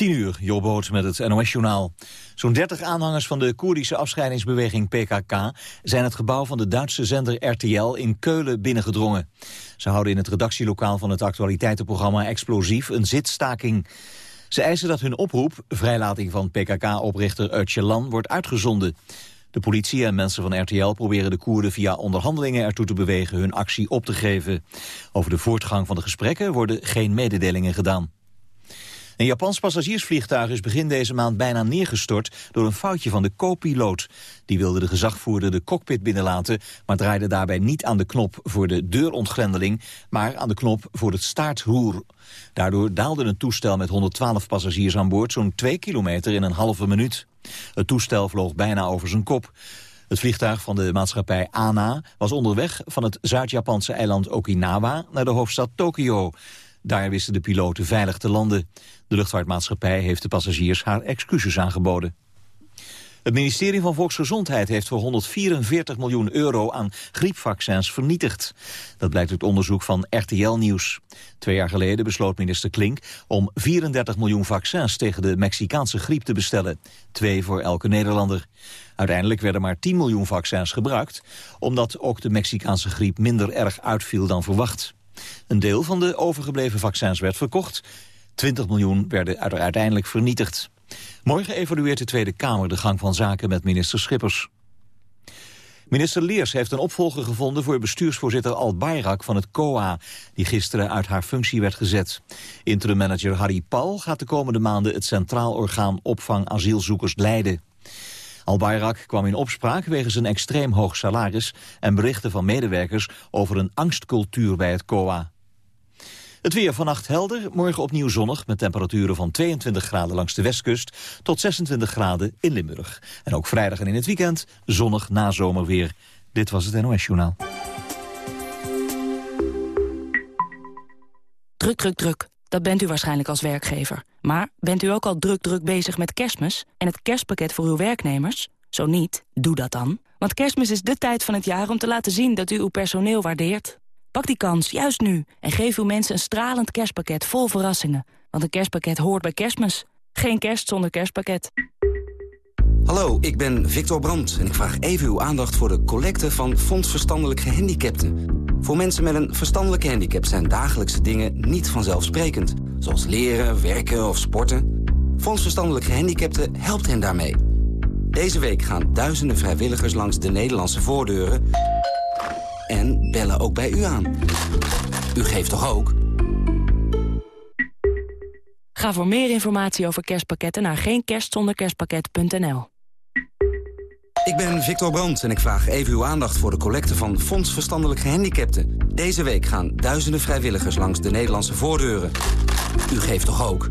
10 uur, Jobboot met het NOS-journaal. Zo'n 30 aanhangers van de Koerdische afscheidingsbeweging PKK... zijn het gebouw van de Duitse zender RTL in Keulen binnengedrongen. Ze houden in het redactielokaal van het actualiteitenprogramma Explosief een zitstaking. Ze eisen dat hun oproep, vrijlating van PKK-oprichter Öcalan, wordt uitgezonden. De politie en mensen van RTL proberen de Koerden via onderhandelingen ertoe te bewegen hun actie op te geven. Over de voortgang van de gesprekken worden geen mededelingen gedaan. Een Japans passagiersvliegtuig is begin deze maand bijna neergestort door een foutje van de co-piloot. Die wilde de gezagvoerder de cockpit binnenlaten, maar draaide daarbij niet aan de knop voor de deurontgrendeling, maar aan de knop voor het staartroer. Daardoor daalde een toestel met 112 passagiers aan boord zo'n 2 kilometer in een halve minuut. Het toestel vloog bijna over zijn kop. Het vliegtuig van de maatschappij ANA was onderweg van het Zuid-Japanse eiland Okinawa naar de hoofdstad Tokio. Daar wisten de piloten veilig te landen. De luchtvaartmaatschappij heeft de passagiers haar excuses aangeboden. Het ministerie van Volksgezondheid heeft voor 144 miljoen euro aan griepvaccins vernietigd. Dat blijkt uit onderzoek van RTL Nieuws. Twee jaar geleden besloot minister Klink om 34 miljoen vaccins tegen de Mexicaanse griep te bestellen. Twee voor elke Nederlander. Uiteindelijk werden maar 10 miljoen vaccins gebruikt, omdat ook de Mexicaanse griep minder erg uitviel dan verwacht. Een deel van de overgebleven vaccins werd verkocht. 20 miljoen werden uiteindelijk vernietigd. Morgen evalueert de Tweede Kamer de gang van zaken met minister Schippers. Minister Leers heeft een opvolger gevonden voor bestuursvoorzitter Al Bayrak van het COA, die gisteren uit haar functie werd gezet. Interim-manager Harry Paul gaat de komende maanden het Centraal Orgaan Opvang Asielzoekers leiden. Al Bayrak kwam in opspraak wegens een extreem hoog salaris en berichten van medewerkers over een angstcultuur bij het COA. Het weer vannacht helder, morgen opnieuw zonnig... met temperaturen van 22 graden langs de westkust... tot 26 graden in Limburg. En ook vrijdag en in het weekend zonnig na zomerweer. Dit was het NOS Journaal. Druk, druk, druk. Dat bent u waarschijnlijk als werkgever. Maar bent u ook al druk, druk bezig met kerstmis... en het kerstpakket voor uw werknemers? Zo niet, doe dat dan. Want kerstmis is de tijd van het jaar om te laten zien dat u uw personeel waardeert. Pak die kans, juist nu. En geef uw mensen een stralend kerstpakket vol verrassingen. Want een kerstpakket hoort bij kerstmis. Geen kerst zonder kerstpakket. Hallo, ik ben Victor Brandt en ik vraag even uw aandacht voor de collecte van Fonds Verstandelijk Gehandicapten. Voor mensen met een verstandelijke handicap zijn dagelijkse dingen niet vanzelfsprekend. Zoals leren, werken of sporten. Fonds Verstandelijk Gehandicapten helpt hen daarmee. Deze week gaan duizenden vrijwilligers langs de Nederlandse voordeuren en bellen ook bij u aan. U geeft toch ook? Ga voor meer informatie over kerstpakketten naar geenkerstzonderkerstpakket.nl. Ik ben Victor Brandt en ik vraag even uw aandacht voor de collecte van Fonds Verstandelijk Gehandicapten. Deze week gaan duizenden vrijwilligers langs de Nederlandse voordeuren. U geeft toch ook?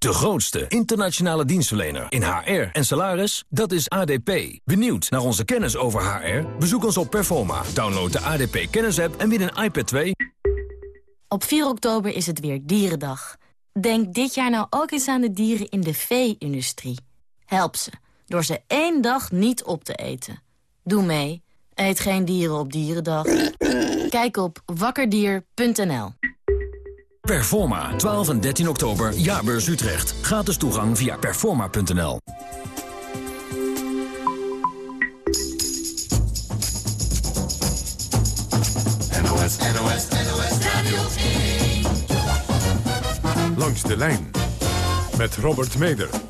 De grootste internationale dienstverlener in HR en salaris, dat is ADP. Benieuwd naar onze kennis over HR? Bezoek ons op Performa. Download de ADP kennisapp en win een iPad 2. Op 4 oktober is het weer Dierendag. Denk dit jaar nou ook eens aan de dieren in de vee-industrie. Help ze, door ze één dag niet op te eten. Doe mee. Eet geen dieren op Dierendag. Kijk op wakkerdier.nl Performa, 12 en 13 oktober, Jaarbeurs Utrecht. Gratis toegang via performa.nl. NOS, NOS, NOS Radio 1. Langs de lijn met Robert Meder.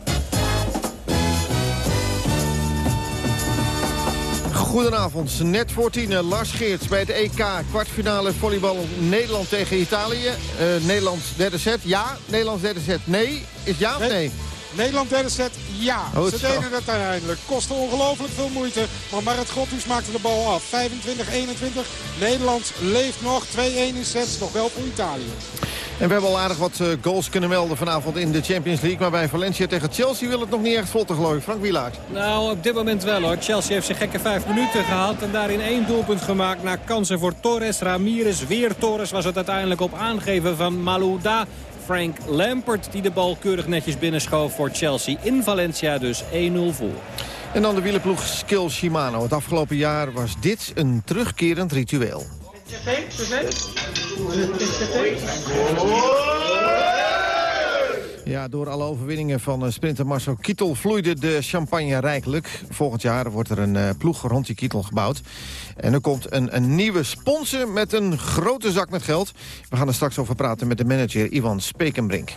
Goedenavond, net voor tien. Lars Geerts bij het EK kwartfinale volleybal Nederland tegen Italië. Uh, Nederland derde set, ja. Nederland derde set, nee. Is ja of nee? Nederland derde set, ja. Oh, Ze deden het uiteindelijk. Kostte ongelooflijk veel moeite. Maar Marit Grothuis maakte de bal af. 25-21. Nederland leeft nog. 2-1 in sets. Nog wel voor Italië. En we hebben al aardig wat goals kunnen melden vanavond in de Champions League. Maar bij Valencia tegen Chelsea wil het nog niet echt vlotten geloof ik. Frank Wielaert. Nou, op dit moment wel hoor. Chelsea heeft zijn gekke vijf minuten gehad. En daarin één doelpunt gemaakt na kansen voor Torres. Ramirez, weer Torres was het uiteindelijk op aangeven van Malouda. Frank Lampert die de bal keurig netjes binnenschoof voor Chelsea. In Valencia dus 1-0 voor. En dan de wielerploeg Skill Shimano. Het afgelopen jaar was dit een terugkerend ritueel. Ja, door alle overwinningen van eh, sprinter Marcel Kittel vloeide de champagne rijkelijk. Volgend jaar wordt er een uh, ploeg rond die Kittel gebouwd. En er komt een, een nieuwe sponsor met een grote zak met geld. We gaan er straks over praten met de manager Ivan Spekenbrink.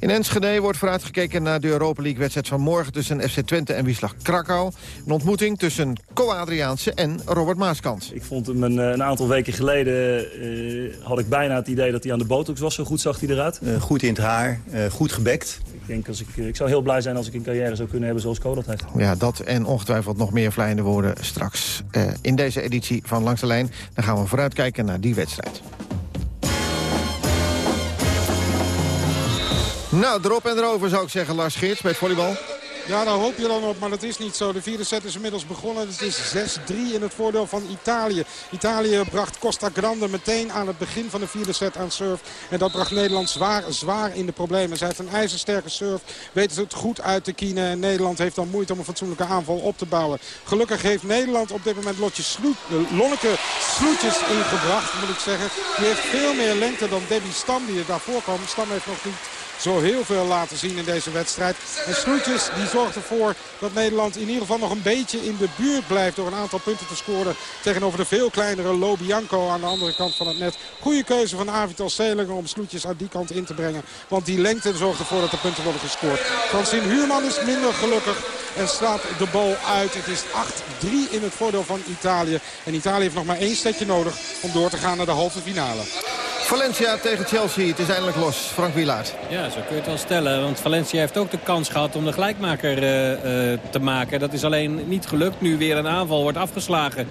In Enschede wordt vooruitgekeken naar de Europa League-wedstrijd van morgen... tussen FC Twente en Wisslag Krakau. Een ontmoeting tussen Co Adriaanse en Robert Maaskant. Ik vond hem een, eh, een aantal weken geleden... Uh, had ik bijna het idee dat hij aan de botox was. Zo goed zag hij eruit. Uh, goed in het haar, goed gebekt. Ik, denk als ik, ik zou heel blij zijn als ik een carrière zou kunnen hebben zoals Co dat heeft. Ja, dat en ongetwijfeld nog meer vlijende woorden straks in deze editie van Langs de Lijn. Dan gaan we vooruitkijken naar die wedstrijd. Nou, erop en erover zou ik zeggen, Lars Geerts bij volleybal. Ja, daar hoop je dan op, maar dat is niet zo. De vierde set is inmiddels begonnen. Het is 6-3 in het voordeel van Italië. Italië bracht Costa Grande meteen aan het begin van de vierde set aan surf. En dat bracht Nederland zwaar, zwaar in de problemen. Zij heeft een ijzersterke surf, ze het goed uit te kienen. En Nederland heeft dan moeite om een fatsoenlijke aanval op te bouwen. Gelukkig heeft Nederland op dit moment Lotje Sloet, uh, Lonneke Sloetjes ingebracht, moet ik zeggen. Die heeft veel meer lengte dan Debbie Stam die er daarvoor kwam. Stam heeft nog niet zo heel veel laten zien in deze wedstrijd. En Snoetjes die zorgt ervoor dat Nederland in ieder geval nog een beetje in de buurt blijft... door een aantal punten te scoren tegenover de veel kleinere Lobianco aan de andere kant van het net. Goede keuze van Avital Selinger om Snoetjes aan die kant in te brengen. Want die lengte zorgt ervoor dat de punten worden gescoord. Francine Huurman is minder gelukkig en slaat de bal uit. Het is 8-3 in het voordeel van Italië. En Italië heeft nog maar één setje nodig om door te gaan naar de halve finale. Valencia tegen Chelsea. Het is eindelijk los. Frank Wielaert. Ja, zo kun je het wel stellen. Want Valencia heeft ook de kans gehad om de gelijkmaker uh, uh, te maken. Dat is alleen niet gelukt. Nu weer een aanval wordt afgeslagen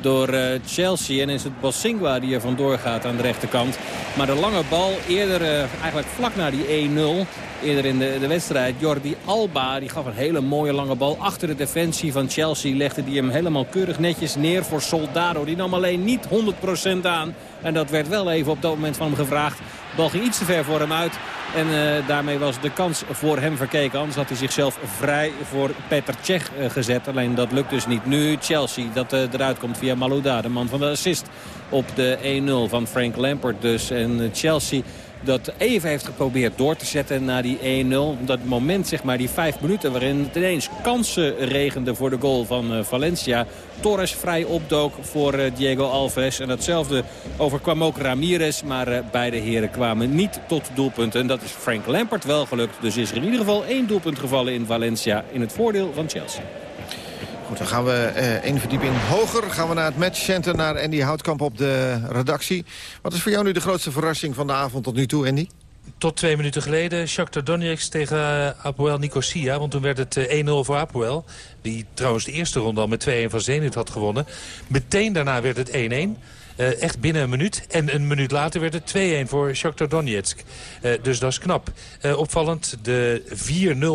door uh, Chelsea. En is het Bosingwa die er vandoor gaat aan de rechterkant. Maar de lange bal eerder eigenlijk vlak na die 1-0 eerder in de, de wedstrijd. Jordi Alba die gaf een hele mooie lange bal. Achter de defensie van Chelsea legde die hem helemaal keurig netjes neer voor Soldado. Die nam alleen niet 100% aan. En dat werd wel even op dat moment van hem gevraagd. De bal ging iets te ver voor hem uit. En uh, daarmee was de kans voor hem verkeken. Anders had hij zichzelf vrij voor Peter Cech uh, gezet. Alleen dat lukt dus niet. Nu Chelsea dat uh, eruit komt via Malouda. De man van de assist op de 1-0 van Frank Lampard dus. En Chelsea dat even heeft geprobeerd door te zetten naar die 1-0. Dat moment, zeg maar, die vijf minuten waarin het ineens kansen regende voor de goal van uh, Valencia. Torres vrij opdook voor uh, Diego Alves. En datzelfde overkwam ook Ramirez. Maar uh, beide heren kwamen niet tot doelpunten. En dat is Frank Lampard wel gelukt. Dus is er in ieder geval één doelpunt gevallen in Valencia in het voordeel van Chelsea. Goed, dan gaan we uh, één verdieping hoger. Gaan we naar het matchcenter, naar Andy Houtkamp op de redactie. Wat is voor jou nu de grootste verrassing van de avond tot nu toe, Andy? Tot twee minuten geleden Shakhtar Donetsk tegen uh, Apoel Nicosia. Want toen werd het uh, 1-0 voor Apoel. Die trouwens de eerste ronde al met 2-1 van Zenit had gewonnen. Meteen daarna werd het 1-1. Uh, echt binnen een minuut. En een minuut later werd het 2-1 voor Shakhtar Donetsk. Uh, dus dat is knap. Uh, opvallend de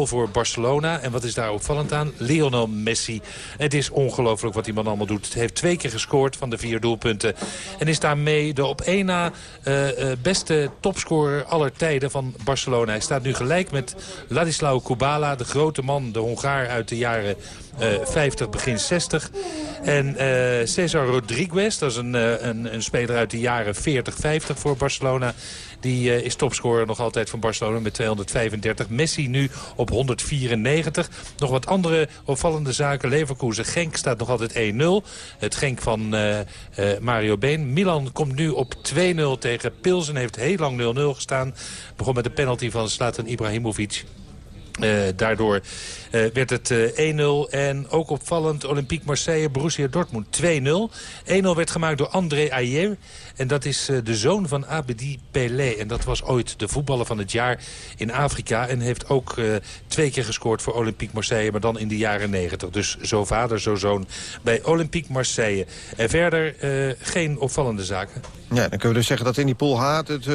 4-0 voor Barcelona. En wat is daar opvallend aan? Lionel Messi. Het is ongelooflijk wat die man allemaal doet. Hij heeft twee keer gescoord van de vier doelpunten. En is daarmee de op één na beste topscorer aller tijden van Barcelona. Hij staat nu gelijk met Ladislau Kubala, de grote man, de Hongaar uit de jaren... Uh, 50, begin 60. En uh, Cesar Rodriguez, dat is een, uh, een, een, speler uit de jaren 40, 50 voor Barcelona. Die is topscorer nog altijd van Barcelona met 235. Messi nu op 194. Nog wat andere opvallende zaken. Leverkusen, Genk staat nog altijd 1-0. Het Genk van Mario Been. Milan komt nu op 2-0 tegen Pilsen. Heeft heel lang 0-0 gestaan. Begon met de penalty van Zlatan Ibrahimovic. Uh, daardoor uh, werd het uh, 1-0. En ook opvallend Olympique Marseille, Borussia Dortmund 2-0. 1-0 werd gemaakt door André Ayew. En dat is de zoon van Abedi Pelé. En dat was ooit de voetballer van het jaar in Afrika. En heeft ook twee keer gescoord voor Olympique Marseille. Maar dan in de jaren 90. Dus zo vader, zo zoon bij Olympique Marseille. En verder geen opvallende zaken. Ja, dan kunnen we dus zeggen dat in die pool H... het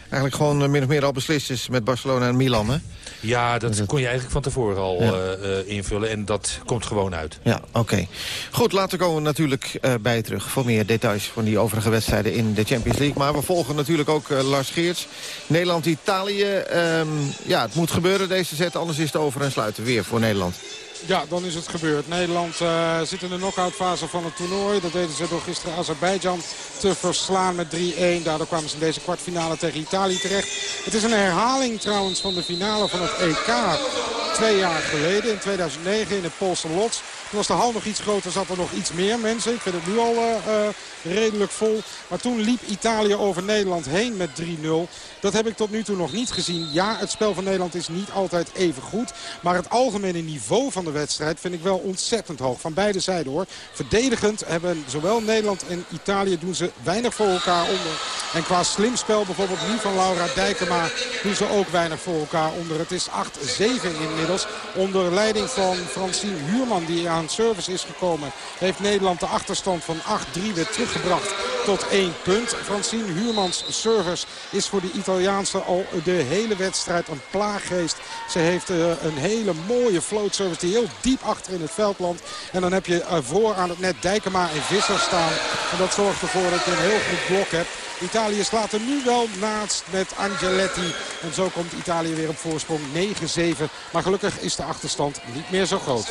eigenlijk gewoon min of meer al beslist is met Barcelona en Milan, hè? Ja, dat kon je eigenlijk van tevoren al ja. uh, invullen. En dat komt gewoon uit. Ja, oké. Okay. Goed, later komen we natuurlijk bij terug... voor meer details van die overige wedstrijden in de Champions League. Maar we volgen natuurlijk ook Lars Geerts. Nederland-Italië. Um, ja, het moet gebeuren deze set, anders is het over en sluiten weer voor Nederland. Ja, dan is het gebeurd. Nederland uh, zit in de knock-outfase van het toernooi. Dat deden ze door gisteren Azerbeidzjan te verslaan met 3-1. Daardoor kwamen ze in deze kwartfinale tegen Italië terecht. Het is een herhaling trouwens van de finale van het EK. Twee jaar geleden, in 2009, in het Poolse Lots. Toen was de hal nog iets groter, zat er nog iets meer mensen. Ik vind het nu al uh, redelijk vol. Maar toen liep Italië over Nederland heen met 3-0. Dat heb ik tot nu toe nog niet gezien. Ja, het spel van Nederland is niet altijd even goed. Maar het algemene niveau van de wedstrijd vind ik wel ontzettend hoog. Van beide zijden hoor. Verdedigend hebben zowel Nederland en Italië doen ze weinig voor elkaar onder. En qua slim spel bijvoorbeeld nu van Laura Dijkema doen ze ook weinig voor elkaar onder. Het is 8-7 inmiddels. Onder leiding van Francine Huurman die aan service is gekomen. Heeft Nederland de achterstand van 8-3 weer teruggebracht tot 1 punt. Francine Huurmans service is voor de Italiaanse al de hele wedstrijd een plaaggeest. Ze heeft uh, een hele mooie float service die heel diep achter in het veld landt. En dan heb je uh, voor aan het net Dijkema en Visser staan. En dat zorgt ervoor dat je een heel goed blok hebt. Italië slaat er nu wel naast met Angeletti. En zo komt Italië weer op voorsprong 9-7. Maar gelukkig is de achterstand niet meer zo groot.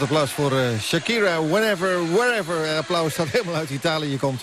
Applaus voor uh, Shakira, whenever, wherever. applaus dat helemaal uit Italië komt.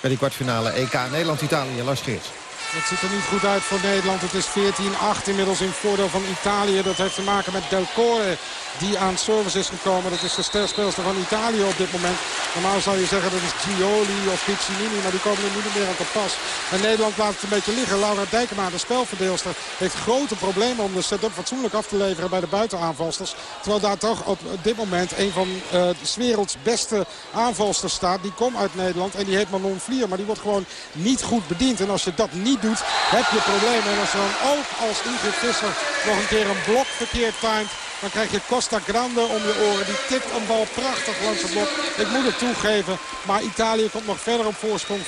bij die kwartfinale EK Nederland-Italië. Lars. Het ziet er niet goed uit voor Nederland. Het is 14-8 inmiddels in voordeel van Italië. Dat heeft te maken met Del Core die aan service is gekomen. Dat is de sterspeelster van Italië op dit moment. Normaal zou je zeggen dat is Gioli of Piccinini, maar die komen er niet meer aan te pas. En Nederland laat het een beetje liggen. Laura Dijkema, de spelverdeelster, heeft grote problemen om de set-up fatsoenlijk af te leveren bij de buitenaanvalsters. Terwijl daar toch op dit moment een van uh, de werelds beste aanvalsters staat. Die komt uit Nederland en die heet Manon Vlier. Maar die wordt gewoon niet goed bediend. En als je dat niet doet, heb je problemen. En als je dan ook als Ingrid Visser nog een keer een blok verkeerd timed dan krijg je Costa Grande om je oren. Die tikt een bal prachtig langs het blok. Ik moet het toegeven. Maar Italië komt nog verder op voorsprong. 15-8.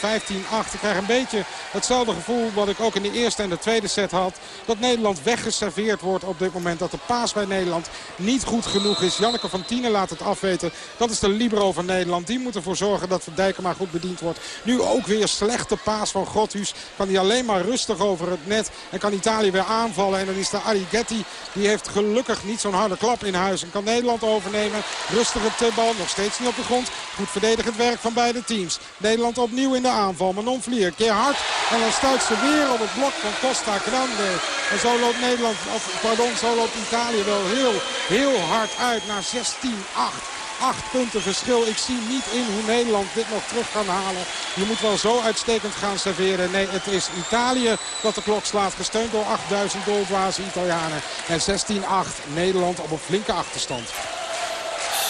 Ik krijg een beetje hetzelfde gevoel wat ik ook in de eerste en de tweede set had. Dat Nederland weggeserveerd wordt op dit moment. Dat de paas bij Nederland niet goed genoeg is. Janneke van Tienen laat het afweten. Dat is de libero van Nederland. Die moet ervoor zorgen dat Dijkema goed bediend wordt. Nu ook weer slechte paas van Grothuus. Kan hij alleen maar rustig over het net. En kan Italië weer aanvallen. En dan is de Arigetti. Die heeft gelukkig niet zo'n harde klap in huis. En kan Nederland overnemen. Rustig het bal. Nog steeds niet op de grond. Goed verdedigend werk van beide teams. Nederland opnieuw in de aanval. Manon Vlier. Keer hard. En dan stuit ze weer op het blok van Costa Grande. En zo loopt Nederland, of pardon, zo loopt Italië wel heel, heel hard uit naar 16-8. Acht punten verschil. Ik zie niet in hoe Nederland dit nog terug kan halen. Je moet wel zo uitstekend gaan serveren. Nee, het is Italië dat de klok slaat. Gesteund door 8000 doldwaze Italianen. En 16-8. Nederland op een flinke achterstand.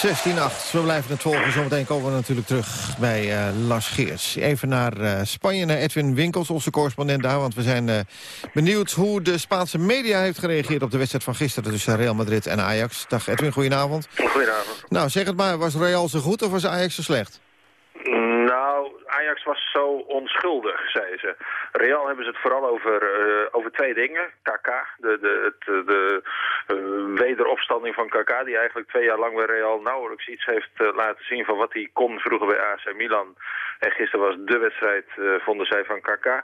16-8. We blijven het volgen. Zometeen komen we natuurlijk terug bij uh, Lars Geers. Even naar uh, Spanje, naar Edwin Winkels, onze correspondent daar. Want we zijn uh, benieuwd hoe de Spaanse media heeft gereageerd... op de wedstrijd van gisteren tussen Real Madrid en Ajax. Dag Edwin, goedenavond. Goedenavond. Nou, zeg het maar. Was Real zo goed of was Ajax zo slecht? Nou, Ajax was zo onschuldig, zei ze. Real hebben ze het vooral over, uh, over twee dingen. KK, de, de, het, de uh, wederopstanding van KK... die eigenlijk twee jaar lang bij Real nauwelijks iets heeft laten zien... van wat hij kon vroeger bij AC Milan. En gisteren was de wedstrijd, vonden zij, van KK...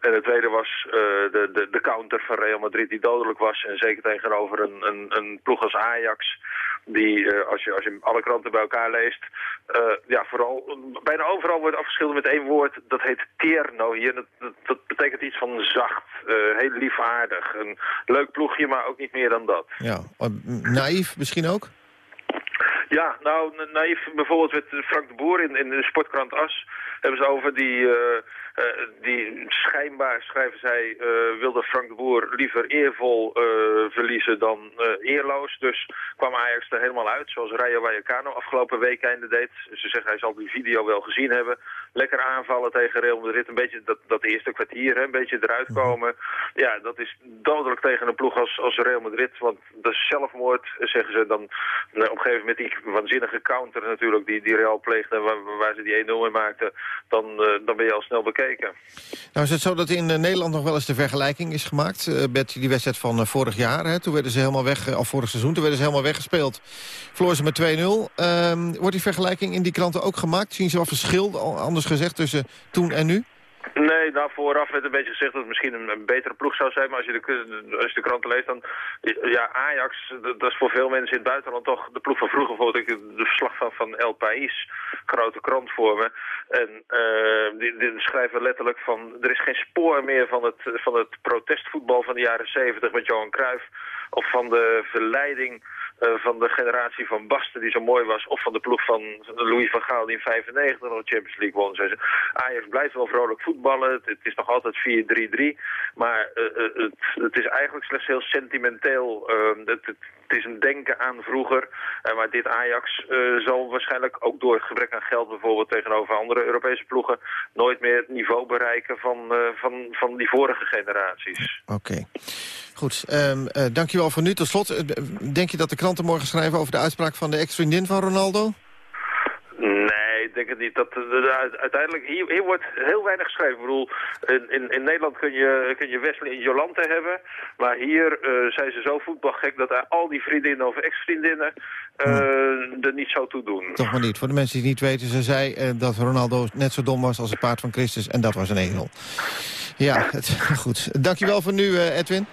En het tweede was uh, de, de, de counter van Real Madrid die dodelijk was. En zeker tegenover een, een, een ploeg als Ajax. Die, uh, als, je, als je alle kranten bij elkaar leest, uh, ja, vooral bijna overal wordt afgeschilderd met één woord. Dat heet tierno hier. Dat, dat, dat betekent iets van zacht, heel liefvaardig. Een leuk ploegje, maar ook niet meer dan dat. Ja, naïef misschien ook? Ja, nou, naïef bijvoorbeeld met Frank de Boer in, in de sportkrant As hebben ze over die, uh, uh, die schijnbaar, schrijven zij, uh, wilde Frank de Boer liever eervol verliezen dan eerloos. Dus kwam Ajax er helemaal uit, zoals Rayo Vallecano afgelopen week einde deed. Ze zeggen hij zal die video wel gezien hebben. Lekker aanvallen tegen Real Madrid, een beetje dat, dat eerste kwartier, hè, een beetje eruit komen. Ja, dat is dodelijk tegen een ploeg als, als Real Madrid, want dat is zelfmoord, zeggen ze dan. Nou, op een gegeven moment die waanzinnige counter natuurlijk, die, die Real pleegde, waar, waar ze die 1-0 in maakten dan, dan ben je al snel Nou is het zo dat in uh, Nederland nog wel eens de vergelijking is gemaakt... Met die wedstrijd van vorig jaar. Hè? Toen werden ze helemaal weg, of vorig seizoen, toen werden ze helemaal weggespeeld. Verloren ze met 2-0. Ehm, wordt die vergelijking in die kranten ook gemaakt? Zien ze wel verschil, anders gezegd, tussen toen en nu? Nee, nou vooraf werd een beetje gezegd dat het misschien een, betere ploeg zou zijn. Maar als je de, als je de kranten leest, dan... Ja, Ajax, dat is voor veel mensen in het buitenland toch de ploeg van vroeger. Bijvoorbeeld de verslag van, van El País, grote krant voor me. En uh, die, die, schrijven letterlijk van... Er is geen spoor meer van het, van het protestvoetbal van de jaren 70 met Johan Cruijff. Of van de verleiding van de generatie van Basten die zo mooi was. Of van de ploeg van Louis van Gaal die in 95 nog de Champions League won. Ze. Ajax blijft wel vrolijk voetballen. Het, is nog altijd 4-3-3. Maar uh, het, het, is eigenlijk slechts heel sentimenteel. Het, het, is een denken aan vroeger. maar dit Ajax zal waarschijnlijk ook door het gebrek aan geld bijvoorbeeld tegenover andere Europese ploegen nooit meer het niveau bereiken van, van, van die vorige generaties. Oké. Okay. Goed, um, dankjewel voor nu. Tot slot, denk je dat de kranten morgen schrijven over de uitspraak van de ex-vriendin van Ronaldo? Nee, ik denk het niet. Dat, uiteindelijk, hier, hier wordt heel weinig geschreven. Ik bedoel, in, in, in Nederland kun je, kun je Wesley en Jolante hebben. Maar hier uh, zijn ze zo voetbalgek dat al die vriendinnen of ex-vriendinnen uh, hm. er niet zo toe doen. Toch maar niet. Voor de mensen die het niet weten, ze zei uh, dat Ronaldo net zo dom was als het paard van Christus. En dat was een egel. Ja, het, goed. Dankjewel voor nu, Edwin.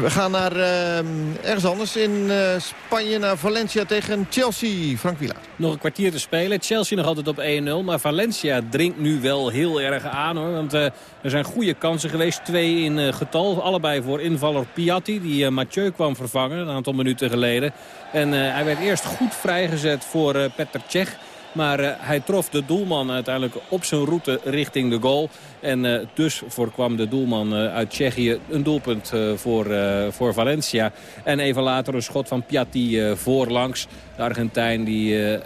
We gaan naar uh, ergens anders in uh, Spanje, naar Valencia tegen Chelsea. Frank Wieland. Nog een kwartier te spelen. Chelsea nog altijd op 1-0. Maar Valencia dringt nu wel heel erg aan. hoor. Want uh, er zijn goede kansen geweest. Twee in getal. Allebei voor invaller Piatti. Die Mathieu kwam vervangen een aantal minuten geleden. En hij werd eerst goed vrijgezet voor Petr Cech. Maar uh, hij trof de doelman uiteindelijk op zijn route richting de goal. En uh, dus voorkwam de doelman uh, uit Tsjechië een doelpunt voor, voor Valencia. En even later een schot van Piatti voorlangs. De Argentijn die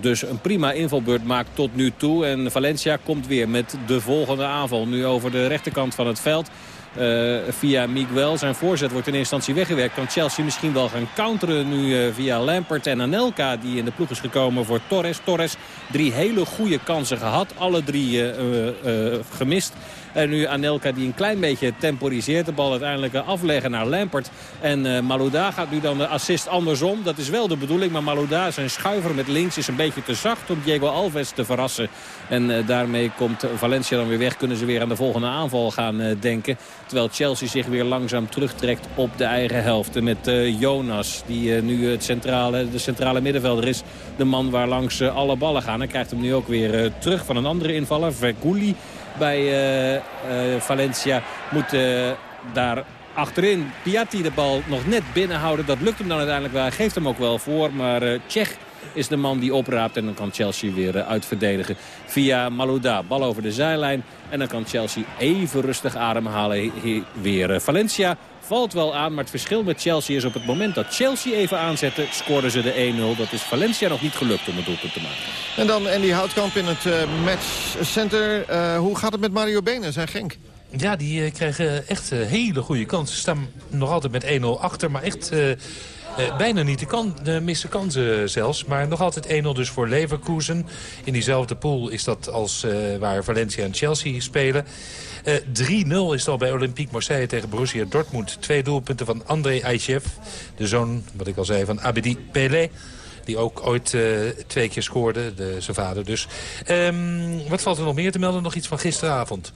dus een prima invalbeurt maakt tot nu toe. En Valencia komt weer met de volgende aanval. Nu over de rechterkant van het veld. Uh, via Miguel. Zijn voorzet wordt in eerste instantie weggewerkt. Kan Chelsea misschien wel gaan counteren nu uh, via Lampert en Anelka. Die in de ploeg is gekomen voor Torres. Torres drie hele goede kansen gehad. Alle drie uh, gemist. En nu Anelka die een klein beetje temporiseert. De bal uiteindelijk afleggen naar Lampert. En uh, Malouda gaat nu dan de assist andersom. Dat is wel de bedoeling. Maar Malouda, zijn schuiver met links, is een beetje te zacht om Diego Alves te verrassen. En uh, daarmee komt Valencia dan weer weg. Kunnen ze weer aan de volgende aanval gaan denken. Terwijl Chelsea zich weer langzaam terugtrekt op de eigen helft. Met Jonas, die nu het centrale, de centrale middenvelder is. De man waar langs alle ballen gaan. Hij krijgt hem nu ook weer terug van een andere invaller. Vergouli bij uh, uh, Valencia. Moet uh, daar achterin Piatti de bal nog net binnenhouden. Dat lukt hem dan uiteindelijk wel. Geeft hem ook wel voor. Maar uh, Tsjech is de man die opraapt. En dan kan Chelsea weer uitverdedigen via Malouda. Bal over de zijlijn. En dan kan Chelsea even rustig ademhalen. Weer Valencia valt wel aan. Maar het verschil met Chelsea is op het moment dat Chelsea even aanzette... scoorden ze de 1-0. Dat is Valencia nog niet gelukt om het doelpunt te maken. En dan Andy Houtkamp in het uh, matchcenter. Uh, hoe gaat het met Mario Benen, zijn Genk? Ja, die uh, krijgen echt hele goede kansen. Ze staan nog altijd met 1-0 achter, maar echt... Uh, bijna niet de, kan, de misse kansen zelfs. Maar nog altijd 1-0 dus voor Leverkusen. In diezelfde pool is dat als uh, waar Valencia en Chelsea spelen. Uh, 3-0 is het al bij Olympique Marseille tegen Borussia Dortmund. Twee doelpunten van André Aïchev. De zoon, wat ik al zei, van Abedi Pelé. Die ook ooit uh, twee keer scoorde, de, zijn vader dus. Um, wat valt er nog meer te melden? Nog iets van gisteravond.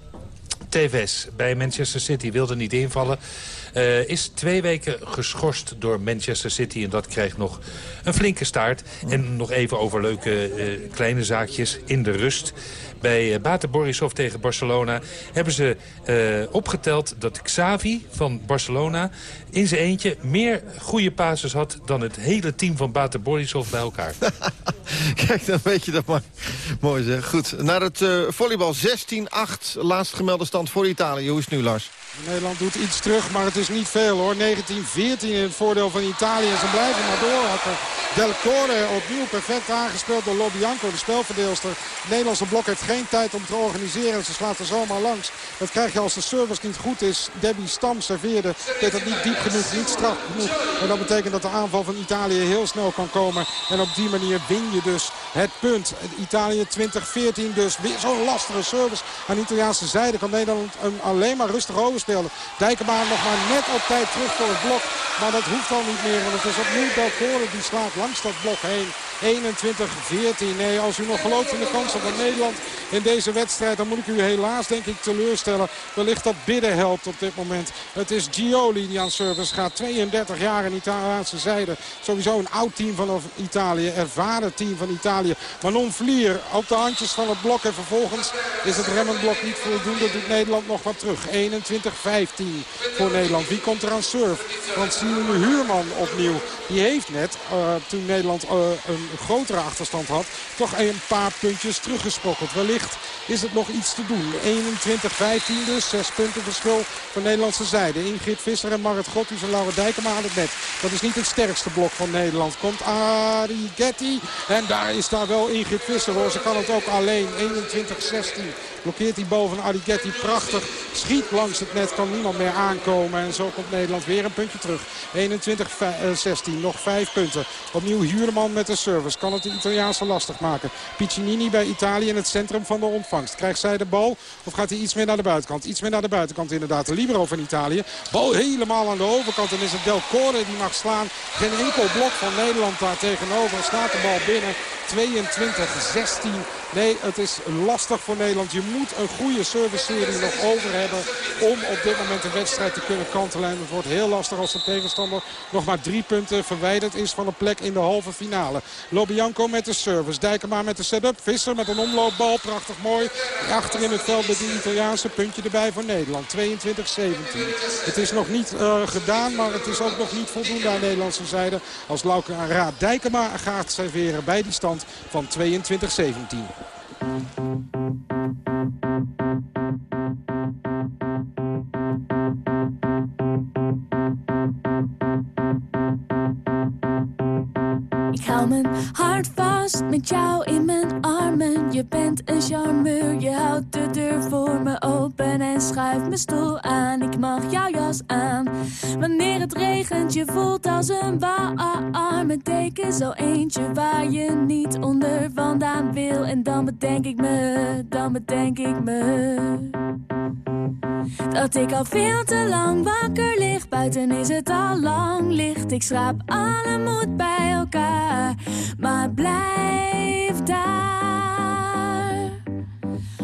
Tevez bij Manchester City wilde niet invallen. Uh, is twee weken geschorst door Manchester City. En dat krijgt nog een flinke staart. En nog even over leuke uh, kleine zaakjes in de rust. Bij uh, Bate Borisov tegen Barcelona hebben ze opgeteld dat Xavi van Barcelona in zijn eentje meer goede passes had dan het hele team van Bate Borisov bij elkaar. Kijk, dan weet je dat maar. Mooi zeg. Goed, naar het uh, volleybal 16-8, laatst gemelde stand voor Italië. Hoe is het nu, Lars? Nederland doet iets terug, maar het is niet veel hoor. 19-14 in het voordeel van Italië. En ze blijven maar doorhakken. Del Core opnieuw perfect aangespeeld door Lobianco, de spelverdeelster. Het Nederlandse blok heeft geen tijd om te organiseren. Ze slaat er zomaar langs. Dat krijg je als de service niet goed is. Debbie Stam serveerde. Deed dat niet diep genoeg, niet strak genoeg. En dat betekent dat de aanval van Italië heel snel kan komen. En op die manier win je dus het punt. Italië 2014 dus. Weer zo'n lastige service. Aan de Italiaanse zijde kan Nederland hem alleen maar rustig overspelen. Dijkenbaan nog maar net op tijd terug voor het blok. Maar dat hoeft al niet meer. Want het is opnieuw Belcore die slaat langs dat blok heen. 21-14. Nee, als u nog gelooft in de kansen van Nederland in deze wedstrijd... dan moet ik u helaas denk ik teleurstellen. Wellicht dat bidden helpt op dit moment. Het is Gioli die aan service gaat. 32 jaar in Italiaanse zijde. Sowieso een oud team van Italië. Ervaren team van Italië. Manon Vlier op de handjes van het blok. En vervolgens is het remmendblok niet voldoende. Doet Nederland nog wat terug. 21-15 voor Nederland. Wie komt er aan surf? Want Simone Huurman opnieuw. Die heeft net, uh, toen Nederland uh, een grotere achterstand had... toch een paar puntjes teruggesprokkeld. Wellicht is het nog iets te doen. 21-15 dus. Zes punten verschil van Nederlandse zijde. Ingrid Visser en Marit Gottus en Laura Dijkema aan het net. Dat is niet het sterkste blok van Nederland. Komt Ari Getty. En daar is daar wel Ingrid Visser hoor. Ze kan het ook alleen. 21-16. Blokkeert die bal van Arigetti prachtig. Schiet langs het net, kan niemand meer aankomen. En zo komt Nederland weer een puntje terug. 21-16, nog vijf punten. Opnieuw Huurman met de service. Kan het de Italiaanse lastig maken. Piccinini bij Italië in het centrum van de ontvangst. Krijgt zij de bal of gaat hij iets meer naar de buitenkant? Iets meer naar de buitenkant inderdaad. De libero van Italië. Bal helemaal aan de overkant. En is het Del Core die mag slaan. Geen enkel blok van Nederland daar tegenover. Slaat de bal binnen. 22-16. Nee, het is lastig voor Nederland. Je moet een goede serviceserie nog over hebben om op dit moment de wedstrijd te kunnen kantelen. En het wordt heel lastig als de tegenstander nog maar drie punten verwijderd is van een plek in de halve finale. Lobianco met de service. Dijkema met de setup. Visser met een omloopbal. Prachtig mooi. Achter in het veld met die Italiaanse puntje erbij voor Nederland. 22-17. Het is nog niet uh, gedaan, maar het is ook nog niet voldoende aan de Nederlandse zijde. Als Lauke Raad Dijkema gaat serveren bij die stand van 22-17. Ik hou mijn hart vast met jou in mijn armen. Je bent een charmeur, je houdt de deur voor me open en schuift mijn stoel aan. Ik mag jouw jas aan. Wanneer het regent, je voelt als een warme deken. Zo eentje waar je niet onder vandaan wil. En dan bedenk ik me, dan bedenk ik me. Dat ik al veel te lang wakker lig. Buiten is het al lang licht. Ik schraap alle moed bij elkaar. Maar blijf daar.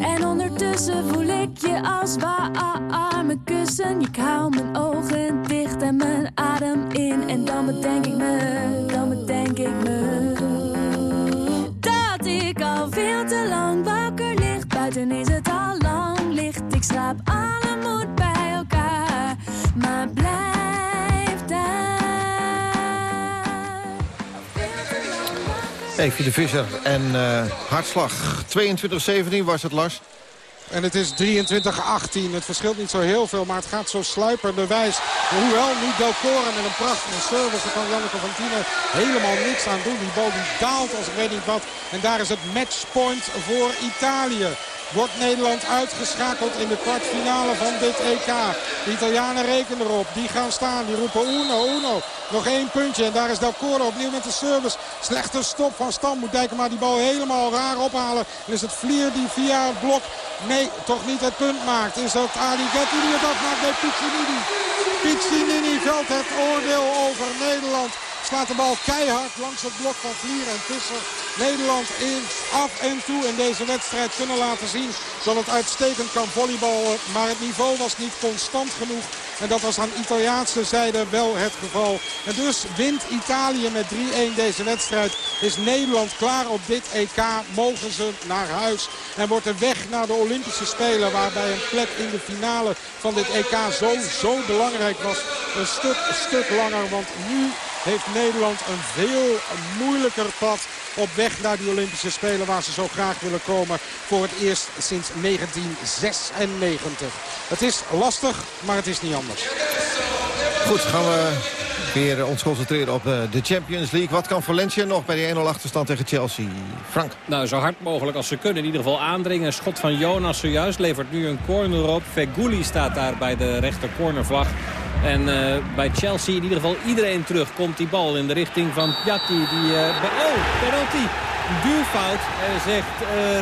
En ondertussen voel ik je als warme kussen. Ik hou mijn ogen dicht en mijn adem in. En dan bedenk ik me, dan bedenk ik me. Dat ik al veel te lang wakker lig. Buiten is Evie de Visser en uh, Hartslag. 22-17 was het, Lars. En het is 23-18. Het verschilt niet zo heel veel, maar het gaat zo sluiperderwijs. Hoewel nu Delcoren met een prachtige service. Kan Janneke van Tienen helemaal niks aan doen. Die bal die daalt als redding wat. En daar is het matchpoint voor Italië wordt Nederland uitgeschakeld in de kwartfinale van dit EK. De Italianen rekenen erop. Die gaan staan. Die roepen uno, uno. Nog één puntje. En daar is Del Coro opnieuw met de service. Slechte stop van Stam. Moet Dijkema die bal helemaal raar ophalen. En is het Vlier die via het blok... Nee, toch niet het punt maakt. Is dat Ali Getty die het afmaakt? Nee, Piccinini. Piccinini velt het oordeel over Nederland. Slaat de bal keihard langs het blok van Vlier en Visser. Nederland in af en toe in deze wedstrijd kunnen laten zien dat het uitstekend kan volleyballen. Maar het niveau was niet constant genoeg. En dat was aan Italiaanse zijde wel het geval. En dus wint Italië met 3-1 deze wedstrijd. Is Nederland klaar op dit EK. Mogen ze naar huis. En wordt de weg naar de Olympische Spelen. Waarbij een plek in de finale van dit EK zo, zo belangrijk was. Een stuk, een stuk langer. Want nu heeft Nederland een veel moeilijker pad op weg naar die Olympische Spelen waar ze zo graag willen komen voor het eerst sinds 1996. Het is lastig, maar het is niet anders. Goed, gaan we weer ons concentreren op eh, de Champions League. Wat kan Valencia nog bij die 1-0 achterstand tegen Chelsea? Frank? Nou, zo hard mogelijk als ze kunnen. In ieder geval aandringen. Schot van Jonas zojuist levert nu een corner op. Feguli staat daar bij de rechter cornervlag. En uh, bij Chelsea in ieder geval iedereen terug. Komt die bal in de richting van Piatti. Die, oh, penalty. Duwfout, uh, zegt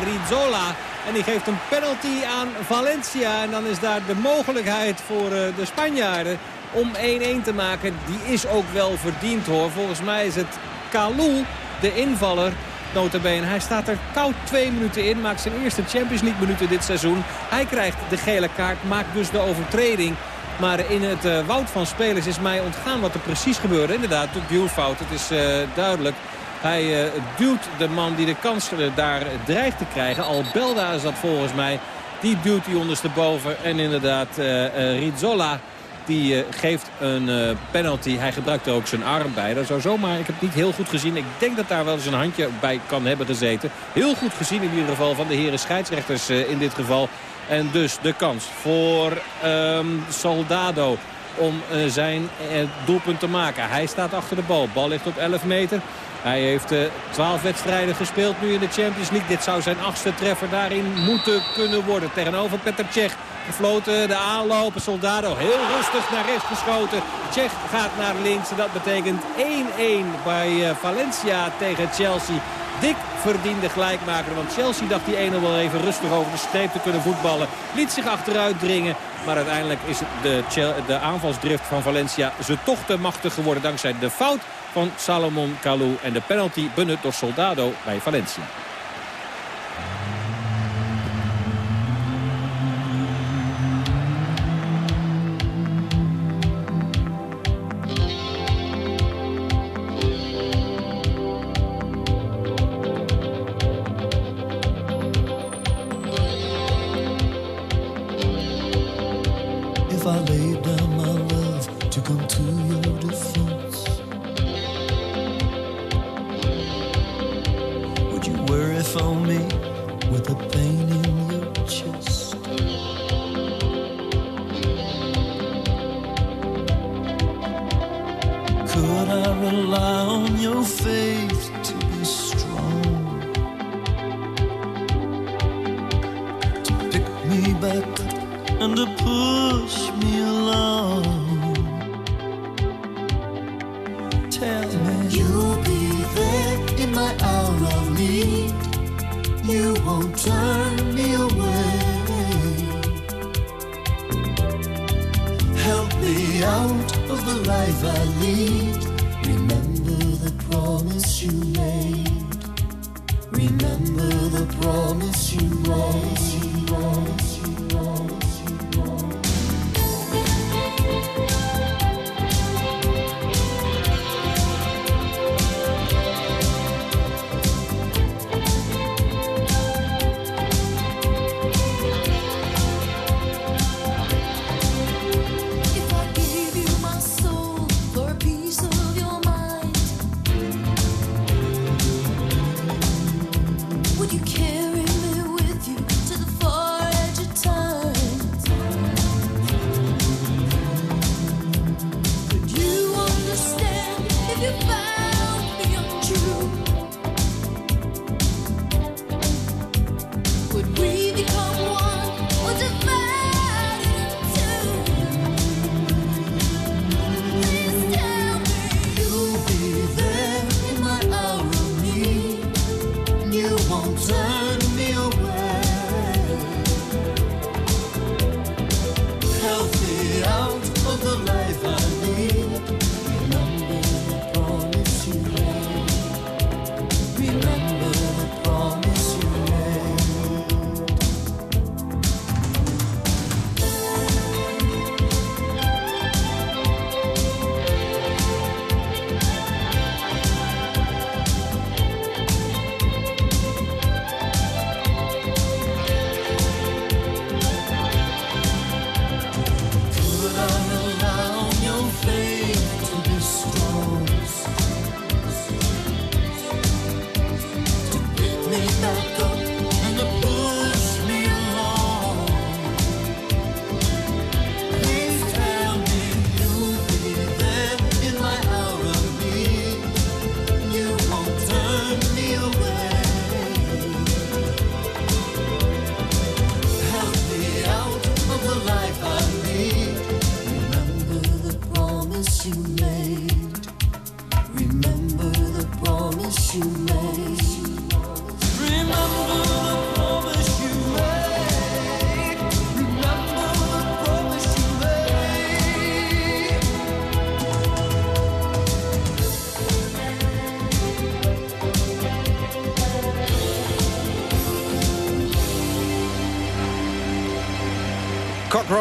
Rizzola. En die geeft een penalty aan Valencia. En dan is daar de mogelijkheid voor de Spanjaarden om 1-1 te maken. Die is ook wel verdiend hoor. Volgens mij is het Kalou, de invaller, notabene. Hij staat er koud twee minuten in. Maakt zijn eerste Champions League minuten dit seizoen. Hij krijgt de gele kaart, maakt dus de overtreding. Maar in het uh, woud van spelers is mij ontgaan wat er precies gebeurde. Inderdaad, de duwfout. Het is uh, duidelijk. Hij uh, duwt de man die de kans daar dreigt te krijgen. Albelda is dat volgens mij. Die duwt hij ondersteboven. En inderdaad, Rizzola die geeft een penalty. Hij gebruikt er ook zijn arm bij. Dat zou zomaar, ik heb het niet heel goed gezien. Ik denk dat daar wel eens een handje bij kan hebben gezeten. Heel goed gezien in ieder geval van de heren scheidsrechters in dit geval. En dus de kans voor um, Soldado om uh, zijn uh, doelpunt te maken. Hij staat achter de bal. Bal ligt op 11 meter. Hij heeft uh, 12 wedstrijden gespeeld nu in de Champions League. Dit zou zijn achtste treffer daarin moeten kunnen worden. Tegenover Petr Cech. gefloten. De aanlopen, Soldado heel rustig naar rechts geschoten. Tsjech gaat naar links en dat betekent 1-1 bij Valencia tegen Chelsea. Dik verdiende gelijkmaker. Want Chelsea dacht die 1-0 wel even rustig over de streep te kunnen voetballen. Liet zich achteruit dringen. Maar uiteindelijk is de, de aanvalsdrift van Valencia ze toch te machtig geworden. Dankzij de fout van Salomon Kalou. En de penalty benut door Soldado bij Valencia.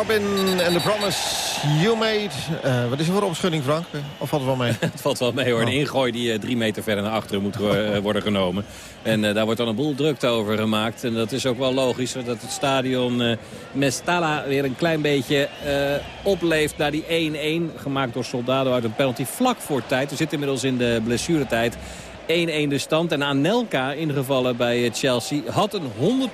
Robin en The Promise You Made. Uh, wat is er voor opschudding, Frank? Of valt het wel mee? het valt wel mee, hoor. Een oh. ingooi die uh, drie meter verder naar achteren moet uh, worden genomen. En daar wordt dan een boel drukte over gemaakt. En dat is ook wel logisch, dat het stadion Mestalla weer een klein beetje opleeft naar die 1-1. Gemaakt door Soldado uit een penalty vlak voor tijd. We zitten inmiddels in de blessuretijd. 1-1 de stand. En Anelka, ingevallen bij Chelsea, had een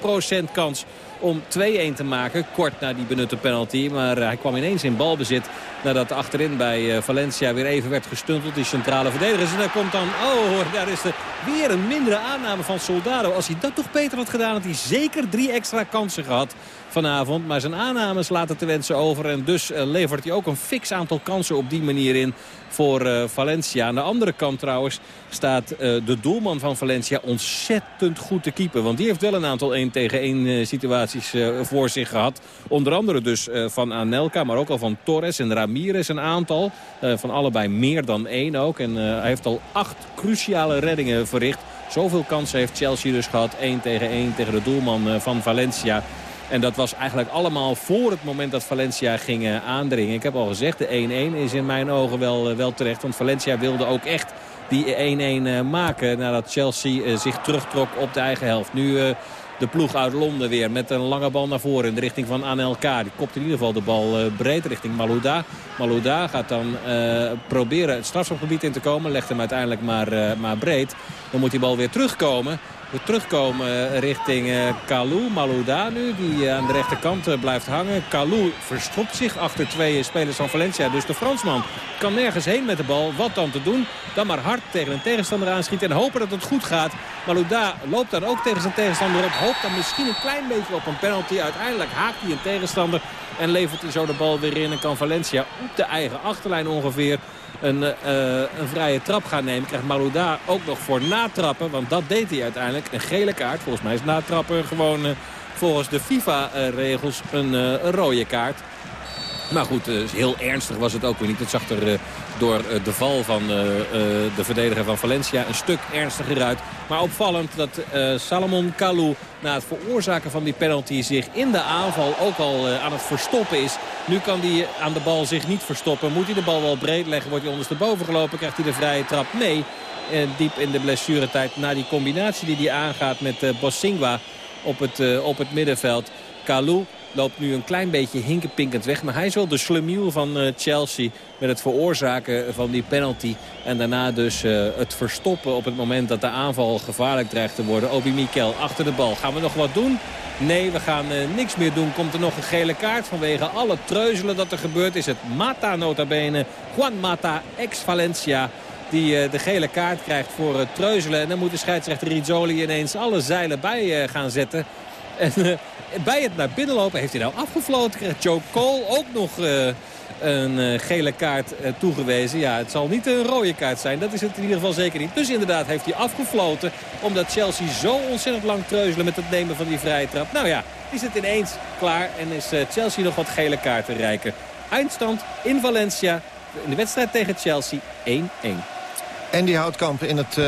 100% kans om 2-1 te maken. Kort na die benutte penalty. Maar hij kwam ineens in balbezit nadat achterin bij Valencia weer even werd gestunteld. Die centrale verdedigers. En daar komt dan... Oh, daar is er weer een mindere aanname van Soldado. Als hij dat toch beter had gedaan, had hij zeker drie extra kansen gehad vanavond. Maar zijn aannames laten te wensen over. En dus levert hij ook een fix aantal kansen op die manier in voor uh, Valencia. Aan de andere kant trouwens staat uh, de doelman van Valencia ontzettend goed te keeper. Want die heeft wel een aantal 1 tegen 1 uh, situaties voor zich gehad. Onder andere dus van Anelka, maar ook al van Torres en Ramirez een aantal. van allebei meer dan één ook. En hij heeft al acht cruciale reddingen verricht. Zoveel kansen heeft Chelsea dus gehad. 1 tegen 1 tegen de doelman van Valencia. En dat was eigenlijk allemaal voor het moment dat Valencia ging uh, aandringen. Ik heb al gezegd, de 1-1 is in mijn ogen wel, uh, wel terecht. Want Valencia wilde ook echt die 1-1 uh, maken nadat Chelsea zich terugtrok op de eigen helft. Nu de ploeg uit Londen weer met een lange bal naar voren in de richting van Anelka. Die kopt in ieder geval de bal breed richting Malouda. Malouda gaat dan proberen het strafschopgebied in te komen. Legt hem uiteindelijk maar, maar breed. Dan moet die bal weer terugkomen we terugkomen richting uh, Kalou. Malouda nu, die uh, aan de rechterkant uh, blijft hangen. Kalou verstopt zich achter twee spelers van Valencia. Dus de Fransman kan nergens heen met de bal. Wat dan te doen? Dan maar hard tegen een tegenstander aanschieten en hopen dat het goed gaat. Malouda loopt dan ook tegen zijn tegenstander op. Hoopt dan misschien een klein beetje op een penalty. Uiteindelijk haakt hij een tegenstander en levert hij zo de bal weer in. En kan Valencia op de eigen achterlijn ongeveer een, uh, een vrije trap gaan nemen. Krijgt Malouda ook nog voor natrappen. Want dat deed hij uiteindelijk. Een gele kaart. Volgens mij is natrappen gewoon uh, volgens de FIFA-regels uh, een rode kaart. Maar goed, heel ernstig was het ook weer niet. Het zag er door de val van de verdediger van Valencia een stuk ernstiger uit. Maar opvallend dat Salomon Kalou na het veroorzaken van die penalty zich in de aanval ook al aan het verstoppen is. Nu kan hij aan de bal zich niet verstoppen. Moet hij de bal wel breed leggen, wordt hij ondersteboven gelopen, krijgt hij de vrije trap? Nee, diep in de blessuretijd na die combinatie die hij aangaat met Bosingwa op het, op het middenveld. Kalou loopt nu een klein beetje hinkenpinkend weg. Maar hij is wel de slemiel van uh, Chelsea met het veroorzaken van die penalty. En daarna dus uh, het verstoppen op het moment dat de aanval gevaarlijk dreigt te worden. Obi Mikel achter de bal. Gaan we nog wat doen? Nee, we gaan uh, niks meer doen. Komt er nog een gele kaart vanwege alle treuzelen dat er gebeurt. Is het Mata nota bene. Juan Mata, ex-Valencia die de gele kaart krijgt voor treuzelen. En dan moet de scheidsrechter Rizzoli ineens alle zeilen bij gaan zetten. En bij het naar binnen lopen heeft hij nou afgefloten. Krijgt Joe Cole ook nog een gele kaart toegewezen. Ja, het zal niet een rode kaart zijn. Dat is het in ieder geval zeker niet. Dus inderdaad heeft hij afgefloten. Omdat Chelsea zo ontzettend lang treuzelen met het nemen van die vrije trap. Nou ja, is het ineens klaar. En is Chelsea nog wat gele kaarten rijken. Eindstand in Valencia. In de wedstrijd tegen Chelsea 1-1. Andy Houtkamp in het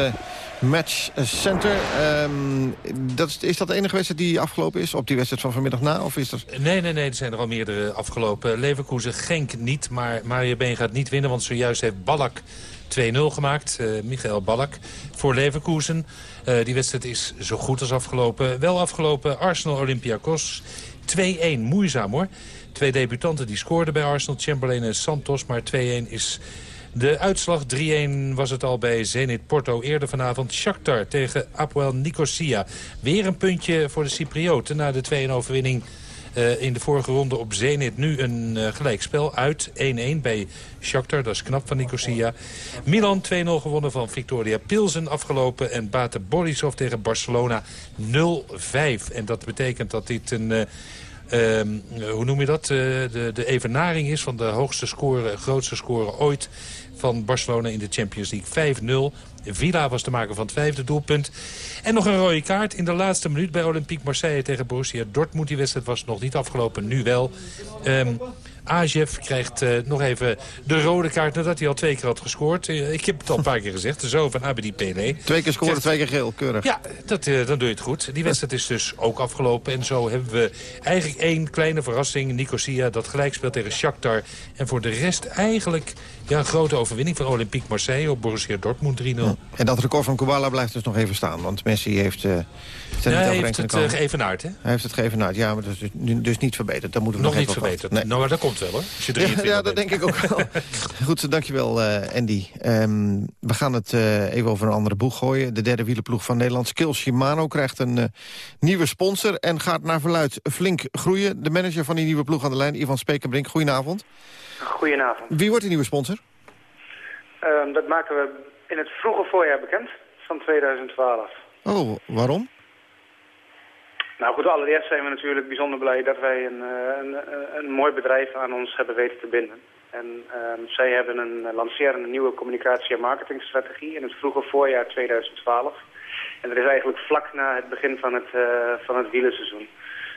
Match Center. Um, dat is, is dat de enige wedstrijd die afgelopen is op die wedstrijd van vanmiddag na? Of is er... Nee, nee, nee. Er zijn er al meerdere afgelopen. Leverkusen, Genk niet, maar Mario Been gaat niet winnen. Want zojuist heeft Ballack 2-0 gemaakt. Uh, Michael Ballack voor Leverkusen. Uh, die wedstrijd is zo goed als afgelopen. Wel afgelopen Arsenal Olympiakos. 2-1, moeizaam hoor. Twee debutanten die scoorden bij Arsenal, Chamberlain en Santos. Maar 2-1 is de uitslag 3-1 was het al bij Zenit Porto eerder vanavond. Shakhtar tegen Apoel Nicosia. Weer een puntje voor de Cyprioten na de 2-1 overwinning... Uh, in de vorige ronde op Zenit nu een uh, gelijkspel uit 1-1 bij Shakhtar. Dat is knap van Nicosia. Milan 2-0 gewonnen van Victoria Pilsen afgelopen. En Bate Borisov tegen Barcelona 0-5. En dat betekent dat dit een... Uh, Uh, hoe noem je dat? De, de evenaring is van de hoogste score, grootste score ooit van Barcelona in de Champions League. 5-0. Villa was de maker van het vijfde doelpunt. En nog een rode kaart in de laatste minuut bij Olympique Marseille tegen Borussia Dortmund. Die wedstrijd was nog niet afgelopen, nu wel. Um, Ajev krijgt uh, nog even de rode kaart nadat hij al twee keer had gescoord. Uh, ik heb het al een paar keer gezegd, de zoon van Abedi Pele. Twee keer scoren, twee keer geel, keurig. Ja, dat, uh, dan doe je het goed. Die wedstrijd is dus ook afgelopen. En zo hebben we eigenlijk één kleine verrassing. Nicosia dat gelijk speelt tegen Shakhtar. En voor de rest eigenlijk ja, een grote overwinning van Olympique Marseille op Borussia Dortmund 3-0. Ja. En dat record van Kubala blijft dus nog even staan. Want Messi heeft... Ja, hij heeft het uh, geëvenaard, hè? Hij heeft het geëvenaard, ja, maar dat is dus, dus niet verbeterd. Dat moeten we nog, nog niet verbeterd. Nee. Nou, maar daar komt wel, hoor. Als je Ja, 23 ja, dat bent. denk ik ook wel. Goed, dankjewel eh, Andy. Ehm, we gaan het eh, even over een andere boeg gooien. De derde wielenploeg van Nederland, Skill Shimano, krijgt een eh, nieuwe sponsor... en gaat naar verluid flink groeien. De manager van die nieuwe ploeg aan de lijn, Ivan Spekenbrink. Goedenavond. Goedenavond. Wie wordt de nieuwe sponsor? Ehm, dat maken we in het vroege voorjaar bekend van 2012. Oh, waarom? Nou goed, allereerst zijn we natuurlijk bijzonder blij dat wij een, eh, een, een, een mooi bedrijf aan ons hebben weten te binden. En ehm, zij hebben een, eh, lanceren een nieuwe communicatie- en marketingstrategie in het vroege voorjaar 2012. En dat is eigenlijk vlak na het begin van het, eh, van het wielerseizoen.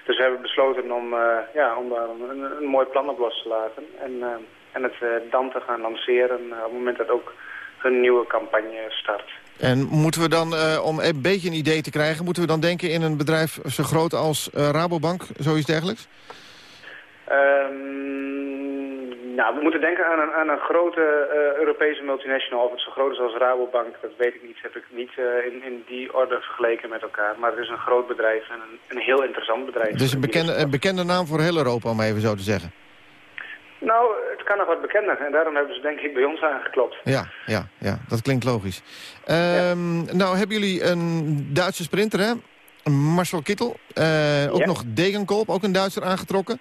Dus we hebben besloten om, eh, ja, om daar een, een mooi plan op los te laten. En, eh, en het eh, dan te gaan lanceren op het moment dat ook hun nieuwe campagne start. En moeten we dan, om een beetje een idee te krijgen... moeten we dan denken in een bedrijf zo groot als Rabobank, zoiets dergelijks? Ehm, nou, we moeten denken aan een, aan een grote eh, Europese multinational. Of het zo groot is als Rabobank, dat weet ik niet. Heb ik niet eh, in, in die orde vergeleken met elkaar. Maar het is een groot bedrijf en een, een heel interessant bedrijf. Dus een bekende, een bekende naam voor heel Europa, om even zo te zeggen. Nou, het kan nog wat bekender. En daarom hebben ze denk ik bij ons aangeklopt. Ja, ja, ja, dat klinkt logisch. Ehm, Nou, hebben jullie een Duitse sprinter, hè? Marcel Kittel. Eh, ook Ja. nog Degenkolb, ook een Duitser aangetrokken.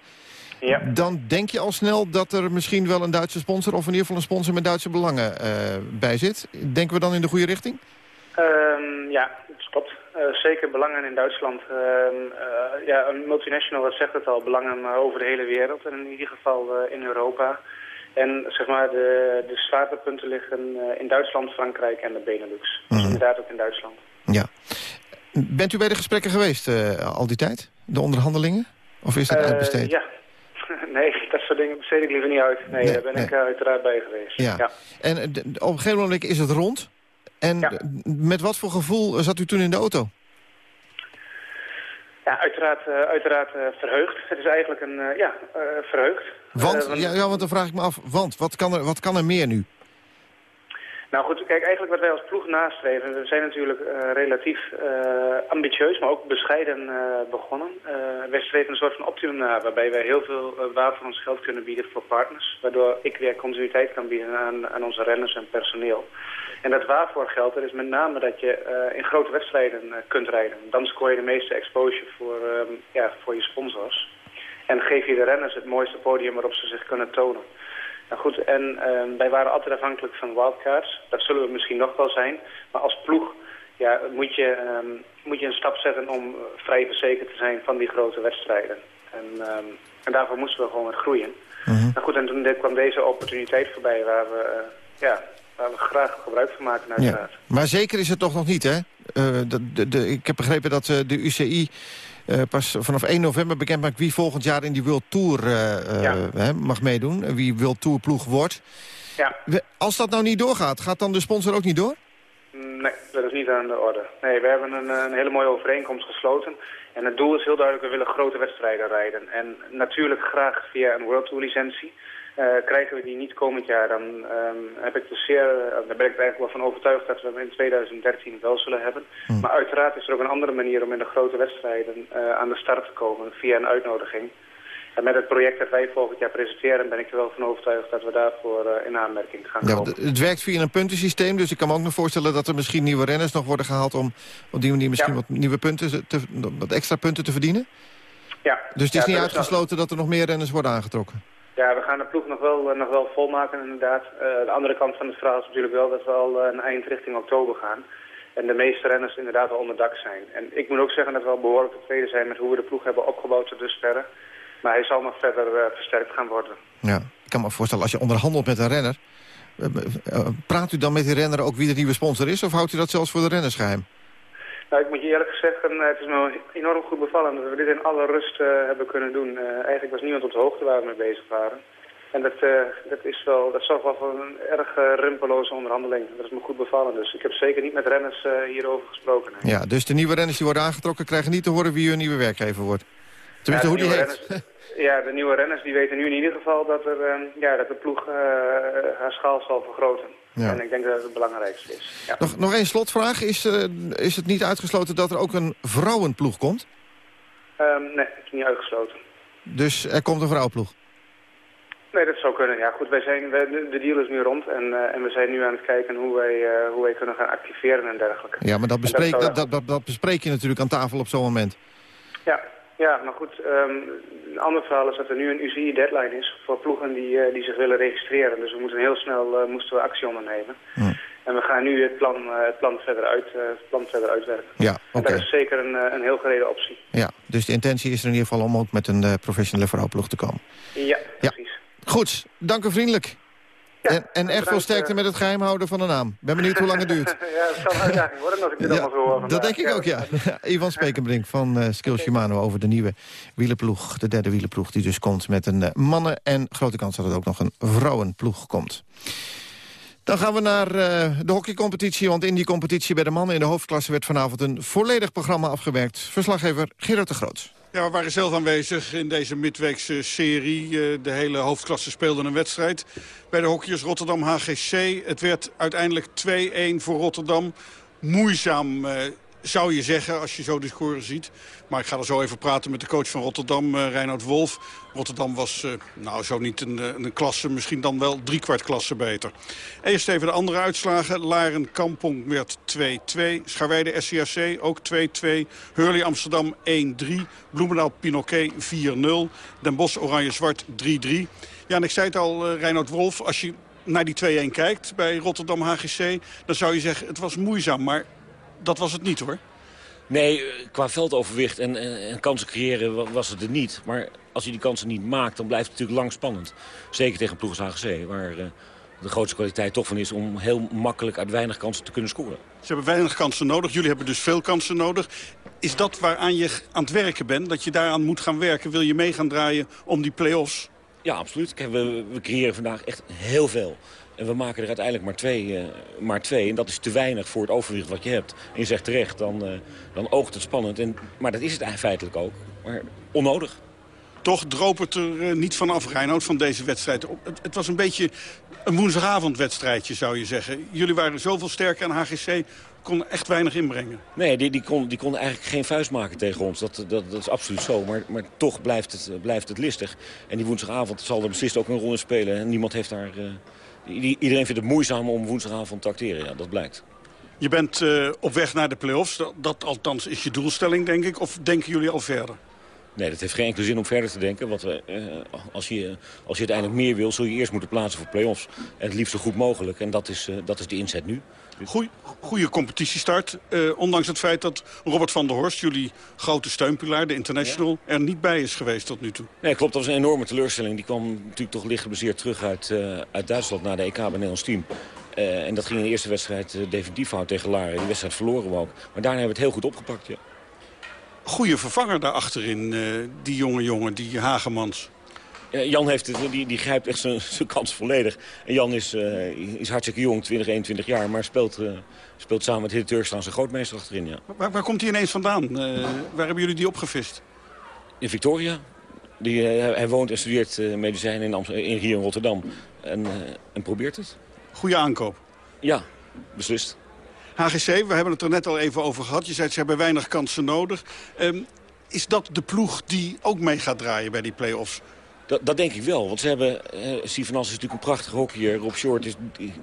Ja. Dan denk je al snel dat er misschien wel een Duitse sponsor... of in ieder geval een sponsor met Duitse belangen eh, bij zit. Denken we dan in de goede richting? Ehm, ja, dat klopt. Eh, zeker belangen in Duitsland. Ehm, eh, ja, een multinational, dat zegt het al, belangen over de hele wereld. En in ieder geval in Europa. En zeg maar, de, de zwaartepunten liggen in Duitsland, Frankrijk en de Benelux. Dus inderdaad ook in Duitsland. Ja. Bent u bij de gesprekken geweest al die tijd? De onderhandelingen? Of is dat uitbesteed? ja. nee, dat soort dingen besteed ik liever niet uit. Nee, Nee, daar ben nee. ik eh, uiteraard bij geweest. Ja. En eh, op een gegeven moment is het rond. En Ja. d- met wat voor gevoel zat u toen in de auto? Ja, uiteraard, eh, uiteraard eh, verheugd. Het is eigenlijk een, eh, ja, eh, verheugd. Want, Eh, want- ja, ja, want dan vraag ik me af, want wat kan er, wat kan er meer nu? Nou goed, kijk, eigenlijk wat wij als ploeg nastreven, we zijn natuurlijk eh, relatief eh, ambitieus, maar ook bescheiden eh, begonnen. Wij streven een soort van optimum na, waarbij wij heel veel van ons geld kunnen bieden voor partners. Waardoor ik weer continuïteit kan bieden aan, aan onze renners en personeel. En dat waarvoor geldt, dat is met name dat je in grote wedstrijden kunt rijden. Dan scoor je de meeste exposure voor, ehm, ja, voor je sponsors. En geef je de renners het mooiste podium waarop ze zich kunnen tonen. Nou goed, en ehm, wij waren altijd afhankelijk van wildcards. Dat zullen we misschien nog wel zijn. Maar als ploeg ja, moet, je, ehm, moet je een stap zetten om eh, vrij verzekerd te zijn van die grote wedstrijden. En, ehm, en daarvoor moesten we gewoon wat groeien. Nou goed, en toen kwam deze opportuniteit voorbij waar we, eh, ja, waar we graag gebruik van maken uiteraard. Ja. Maar zeker is het toch nog niet, hè? Eh, de, de, de- ik heb begrepen dat de UCI pas vanaf 1 november bekend maakt... wie volgend jaar in die World Tour eh, eh, Ja. mag meedoen. en Wie World Tour ploeg wordt. Ja. Als dat nou niet doorgaat, gaat dan de sponsor ook niet door? Nee, dat is niet aan de orde. Nee, we hebben een, eh, een hele mooie overeenkomst gesloten. En het doel is heel duidelijk, we willen grote wedstrijden rijden. En natuurlijk graag via een World Tour licentie. Eh, krijgen we die niet komend jaar, dan ehm, heb ik dus zeer, eh, daar ben ik er eigenlijk wel van overtuigd dat we hem in 2013 wel zullen hebben. Maar uiteraard is er ook een andere manier om in de grote wedstrijden eh, aan de start te komen via een uitnodiging. En met het project dat wij volgend jaar presenteren ben ik er wel van overtuigd dat we daarvoor in aanmerking gaan Ja, komen. het werkt via een puntensysteem, dus ik kan me ook nog voorstellen... dat er misschien nieuwe renners nog worden gehaald... om op die manier misschien Ja. wat nieuwe punten, te, wat extra punten te verdienen. Ja. Dus het is Ja, niet uitgesloten dat er nog meer renners worden aangetrokken. Ja, we gaan de ploeg nog wel, eh, nog wel volmaken inderdaad. Eh, de andere kant van het verhaal is natuurlijk wel dat we al eh, een eind richting oktober gaan. En de meeste renners inderdaad al onder dak zijn. En ik moet ook zeggen dat we al behoorlijk tevreden zijn met hoe we de ploeg hebben opgebouwd tot dusverre. Maar hij zal nog verder versterkt gaan worden. Ja, ik kan me voorstellen, als je onderhandelt met een renner... praat u dan met die renner ook wie de nieuwe sponsor is... of houdt u dat zelfs voor de renners geheim? Nou, ik moet je eerlijk zeggen, eh, het is me enorm goed bevallen dat we dit in alle rust eh, hebben kunnen doen. Eh, eigenlijk was niemand op de hoogte waar we mee bezig waren. En dat, dat, is wel, dat zorgt wel voor een erg rimpeloze onderhandeling. Dat is me goed bevallen. Dus ik heb zeker niet met renners hierover gesproken. Ja, dus de nieuwe renners die worden aangetrokken... krijgen niet te horen wie hun nieuwe werkgever wordt. Tenminste, Ja, hoe die heet. renners- ja, de nieuwe renners die weten nu in ieder geval dat, er, ja, dat de ploeg haar schaal zal vergroten. Ja. En ik denk dat het het belangrijkste is. Ja. Nog, nog één slotvraag. Is, eh, is het niet uitgesloten dat er ook een vrouwenploeg komt? Ehm, nee, het is niet uitgesloten. Dus er komt een vrouwenploeg. Nee, dat zou kunnen. Ja, goed, wij zijn, wij, de, de deal is nu rond en, eh, en we zijn nu aan het kijken hoe wij, eh, hoe wij kunnen gaan activeren en dergelijke. Ja, maar dat bespreek, dat, dat, dat, dat bespreek je natuurlijk aan tafel op zo'n moment. Ja, ja, maar goed, ehm, een ander verhaal is dat er nu een UCI-deadline is voor ploegen die, eh, die zich willen registreren. Dus we moeten heel snel eh, moesten we actie ondernemen. En we gaan nu het plan, eh, het plan, verder, uit, het plan verder uitwerken. Ja, oké. dat is zeker een, een heel gereden optie. Ja, dus de intentie is er in ieder geval om ook met een professionele vrouwploeg te komen. Ja, Ja. Goed, dank u vriendelijk. En, en echt veel sterkte eh. met het geheim houden van de naam. Ben benieuwd hoe lang het duurt. ja, dat zal een uitdaging worden als ik dit allemaal zo hoor vandaag. Dat denk ik ook, ja. Ivan Spekenbrink van eh Skill Shimano over de nieuwe wielenploeg. De derde wielenploeg die dus komt met een eh, mannen... en grote kans dat het ook nog een vrouwenploeg komt. Dan gaan we naar de hockeycompetitie. Want in die competitie bij de mannen in de hoofdklasse... werd vanavond een volledig programma afgewerkt. Verslaggever Gerard de Groot. Ja, we waren zelf aanwezig in deze midweekse serie. Eh, De hele hoofdklasse speelde een wedstrijd bij de hockeyers Rotterdam HGC. Het werd uiteindelijk 2-1 voor Rotterdam. Moeizaam eh, zou je zeggen als je zo de score ziet. Maar ik ga er zo even praten met de coach van Rotterdam, eh Reinhard Wolf. Rotterdam was, eh, nou zo niet een, eh, een klasse, misschien dan wel driekwart klasse beter. Eerst even de andere uitslagen. Laren Kampong werd 2-2. Scharweide SCRC ook 2-2. Hurley Amsterdam 1-3. Bloemendaal Pinoquet 4-0. Den Bosch Oranje-Zwart 3-3. Ja, en ik zei het al, eh Reinhard Wolf, als je naar die 2-1 kijkt bij Rotterdam HGC... dan zou je zeggen, het was moeizaam, maar dat was het niet hoor. Nee, eh, qua veldoverwicht en, en, en kansen creëren wa- was het er niet. Maar als je die kansen niet maakt, dan blijft het natuurlijk lang spannend. Zeker tegen ploeg als HGC, waar eh, de grootste kwaliteit toch van is... om heel makkelijk uit weinig kansen te kunnen scoren. Ze hebben weinig kansen nodig. Jullie hebben dus veel kansen nodig. Is dat waaraan je aan het werken bent? Dat je daaraan moet gaan werken? Wil je mee gaan draaien om die play-offs? Ja, absoluut. Kijk, we, we creëren vandaag echt heel veel. En we maken er uiteindelijk maar twee, eh, maar twee. En dat is te weinig voor het overwicht wat je hebt. En je zegt terecht, dan, eh, dan oogt het spannend. En, maar dat is het eigenlijk feitelijk ook. Maar onnodig. Toch droop het er eh, niet vanaf, Reinoud, van deze wedstrijd. Het, het was een beetje een woensdagavondwedstrijdje, zou je zeggen. Jullie waren zoveel sterker en HGC kon echt weinig inbrengen. Nee, die, die, kon, die kon eigenlijk geen vuist maken tegen ons. Dat, dat, dat is absoluut zo. Maar, maar toch blijft het, blijft het listig. En die woensdagavond zal er beslist ook een rol in spelen. En niemand heeft daar... iedereen vindt het moeizaam om woensdagavond te acteren. Ja, dat blijkt. Je bent eh, op weg naar de play-offs. Dat, dat althans is je doelstelling, denk ik. Of denken jullie al verder? Nee, dat heeft geen enkele zin om verder te denken. Want we, eh, als, je, als je uiteindelijk meer wil, zul je eerst moeten plaatsen voor play-offs. En het liefst zo goed mogelijk. En dat is, eh, dat is de inzet nu. Goeie, goede competitiestart. Eh, ondanks het feit dat Robert van der Horst, jullie grote steunpilaar, de international, er niet bij is geweest tot nu toe. Nee, klopt. Dat was een enorme teleurstelling. Die kwam natuurlijk toch licht geblesseerd terug uit, eh, uit Duitsland naar de EK bij Nederlands team. Eh, en dat ging in de eerste wedstrijd definitief fout tegen Laren. Die wedstrijd verloren we ook. Maar daarna hebben we het heel goed opgepakt, ja. Goede vervanger daarachterin, die jonge jongen, die Hagemans. Eh, Jan heeft het, die, die grijpt echt zijn zijn kans volledig. En Jan is, eh, is hartstikke jong, 20, 21 jaar, maar speelt, eh, speelt samen met Hidde Turkstaan zijn grootmeester achterin. Ja. Waar, waar komt hij ineens vandaan? Waar hebben jullie die opgevist? In Victoria. Die, hij woont en studeert eh, medicijn in, Amst- in, hier in Rotterdam. En, en probeert het. Goede aankoop. Ja, beslist. HGC, we hebben het er net al even over gehad. Je zei ze hebben weinig kansen nodig. Ehm, is dat de ploeg die ook mee gaat draaien bij die play-offs? Dat, dat denk ik wel, want ze hebben... eh Steven is natuurlijk een prachtige hockeyer. Rob Short is,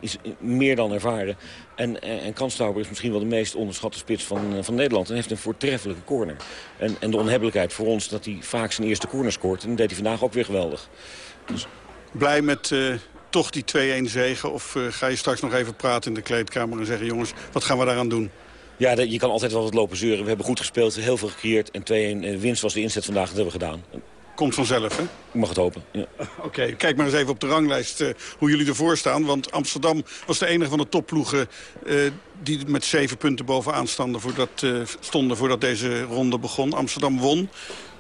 is meer dan ervaren. En, en, en Kanstauber is misschien wel de meest onderschatte spits van, eh, van Nederland. En heeft een voortreffelijke corner. En, en de onhebbelijkheid voor ons dat hij vaak zijn eerste corner scoort. En dat deed hij vandaag ook weer geweldig. Dus Blij met eh, toch die 2-1 zegen? Of eh, ga je straks nog even praten in de kleedkamer en zeggen... jongens, wat gaan we daaraan doen? ja, je kan altijd wel wat lopen zeuren. We hebben goed gespeeld, heel veel gecreëerd. En 2-1 eh, winst was de inzet vandaag, dat hebben we gedaan. Komt vanzelf, hè? Ik mag het hopen, ja. Oké, kijk maar eens even op de ranglijst eh, hoe jullie ervoor staan. Want Amsterdam was de enige van de topploegen... eh, die met zeven punten bovenaan stonden voordat, eh, stonden voordat deze ronde begon. Amsterdam won.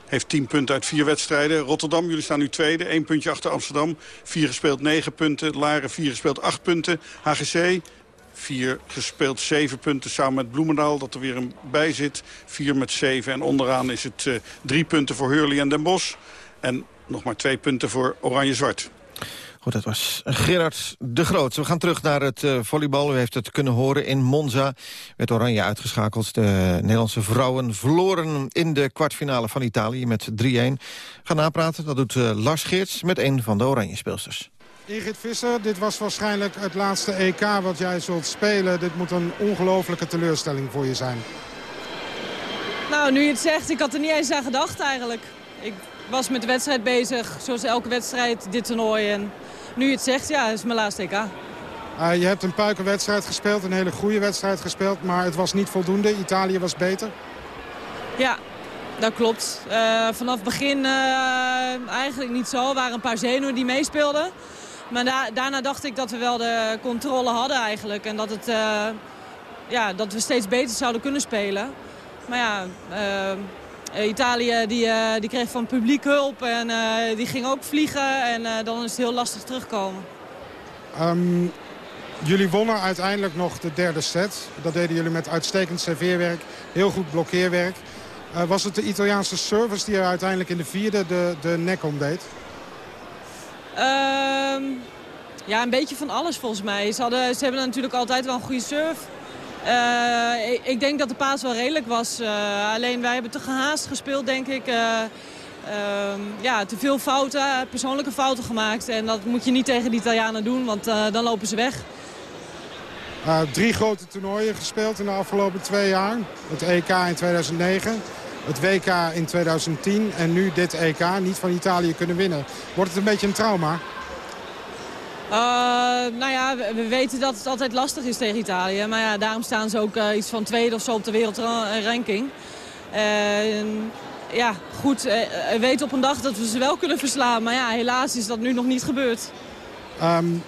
Heeft tien punten uit vier wedstrijden. Rotterdam, jullie staan nu tweede. Eén puntje achter Amsterdam. Vier gespeeld, negen punten. Laren, vier gespeeld, acht punten. HGC, vier gespeeld, zeven punten samen met Bloemendaal. Dat er weer een bij zit. Vier met zeven. En onderaan is het eh, drie punten voor Hurley en Den Bosch. En nog maar twee punten voor Oranje-Zwart. Goed, dat was Gerard de Groot. We gaan terug naar het uh, volleybal. U heeft het kunnen horen in Monza. Werd Oranje uitgeschakeld. De Nederlandse vrouwen verloren in de kwartfinale van Italië met 3-1. Gaan napraten, dat doet uh, Lars Geerts met een van de Oranje speelsters. Ingrid Visser, dit was waarschijnlijk het laatste EK wat jij zult spelen. Dit moet een ongelofelijke teleurstelling voor je zijn. Nou, nu je het zegt, ik had er niet eens aan gedacht eigenlijk. Ik was met de wedstrijd bezig, zoals elke wedstrijd, dit toernooi. En nu je het zegt, ja, het is mijn laatste EK. Uh, je hebt een puikenwedstrijd gespeeld, een hele goede wedstrijd gespeeld. Maar het was niet voldoende. Italië was beter. Ja, dat klopt. Uh, vanaf het begin uh, eigenlijk niet zo. Er waren een paar zenuwen die meespeelden. Maar da daarna dacht ik dat we wel de controle hadden eigenlijk. En dat, het, ja, dat we steeds beter zouden kunnen spelen. Maar ja, Italië die, die kreeg van publiek hulp en die ging ook vliegen. En dan is het heel lastig terugkomen. Um, jullie wonnen uiteindelijk nog de derde set. Dat deden jullie met uitstekend serveerwerk, heel goed blokkeerwerk. Was het de Italiaanse service die er uiteindelijk in de vierde de, de nek om deed? Um, ja, een beetje van alles volgens mij. Ze, hadden, ze hebben natuurlijk altijd wel een goede serve. Uh, ik, denk dat de paas wel redelijk was. Uh, alleen wij hebben te gehaast gespeeld, denk ik. ja, te veel fouten, persoonlijke fouten gemaakt. En dat moet je niet tegen de Italianen doen, want dan lopen ze weg. Drie grote toernooien gespeeld in de afgelopen twee jaar. Het EK in 2009, het WK in 2010 en nu dit EK niet van Italië kunnen winnen. Wordt het een beetje een trauma? Uh, nou ja, we, weten dat het altijd lastig is tegen Italië. Maar ja, daarom staan ze ook uh, iets van tweede of zo op de wereldranking. ja, goed, we weten op een dag dat we ze wel kunnen verslaan. Maar ja, helaas is dat nu nog niet gebeurd. Um,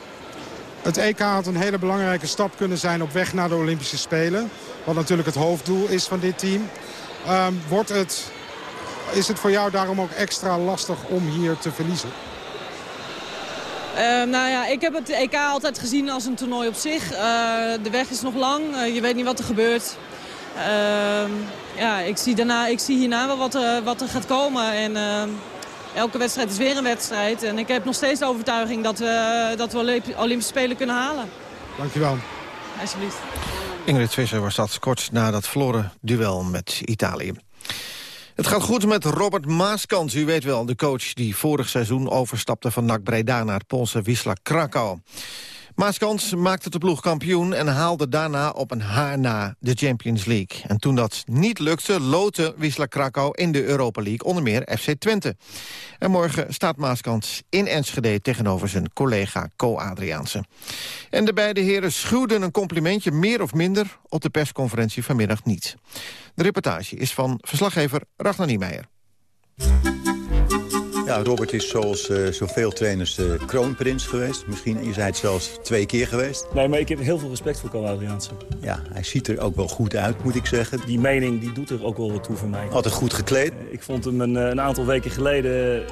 het EK had een hele belangrijke stap kunnen zijn op weg naar de Olympische Spelen. Wat natuurlijk het hoofddoel is van dit team. Um, wordt het, is het voor jou daarom ook extra lastig om hier te verliezen? Uh, nou ja, ik heb het EK altijd gezien als een toernooi op zich. Uh, de weg is nog lang, uh, je weet niet wat er gebeurt. Ehm, ja, ik zie, daarna, ik zie hierna wel wat er, wat er gaat komen. En ehm, elke wedstrijd is weer een wedstrijd. En ik heb nog steeds de overtuiging dat we, dat we Olympische Spelen kunnen halen. Dankjewel. Alsjeblieft. Ingrid Visser was dat kort na dat verloren duel met Italië. Het gaat goed met Robert Maaskant. U weet wel, de coach die vorig seizoen overstapte van NAC Breda naar het Poolse Wisla Krakau. Maaskans maakte de ploeg kampioen en haalde daarna op een haar na de Champions League. En toen dat niet lukte, loten Wisla Krakau in de Europa League, onder meer FC Twente. En morgen staat Maaskans in Enschede tegenover zijn collega Co Adriaanse. En de beide heren schuwden een complimentje meer of minder op de persconferentie vanmiddag niet. De reportage is van verslaggever Ragnar Niemeyer. Ja, Robert is zoals uh, zoveel trainers uh, kroonprins geweest. Misschien is hij het zelfs twee keer geweest. Nee, maar ik heb heel veel respect voor Carl Adriaanse. Ja, hij ziet er ook wel goed uit, moet ik zeggen. Die mening die doet er ook wel wat toe voor mij. Altijd goed gekleed. Uh, ik vond hem een, een, aantal weken geleden...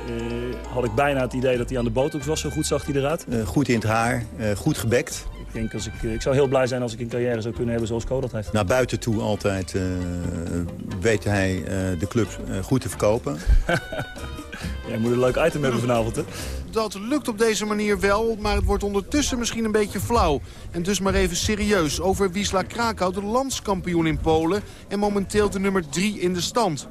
had ik bijna het idee dat hij aan de botox was. Zo goed zag hij eruit. goed in het haar, goed gebekt. Ik, denk als ik, ik zou heel blij zijn als ik een carrière zou kunnen hebben zoals Co dat heeft. Naar buiten toe altijd weet hij de club goed te verkopen. Jij moet een leuk item hebben vanavond, hè? Dat lukt op deze manier wel, maar het wordt ondertussen misschien een beetje flauw. En dus maar even serieus over Wisla Krakau, de landskampioen in Polen... en momenteel de nummer 3 in de stand.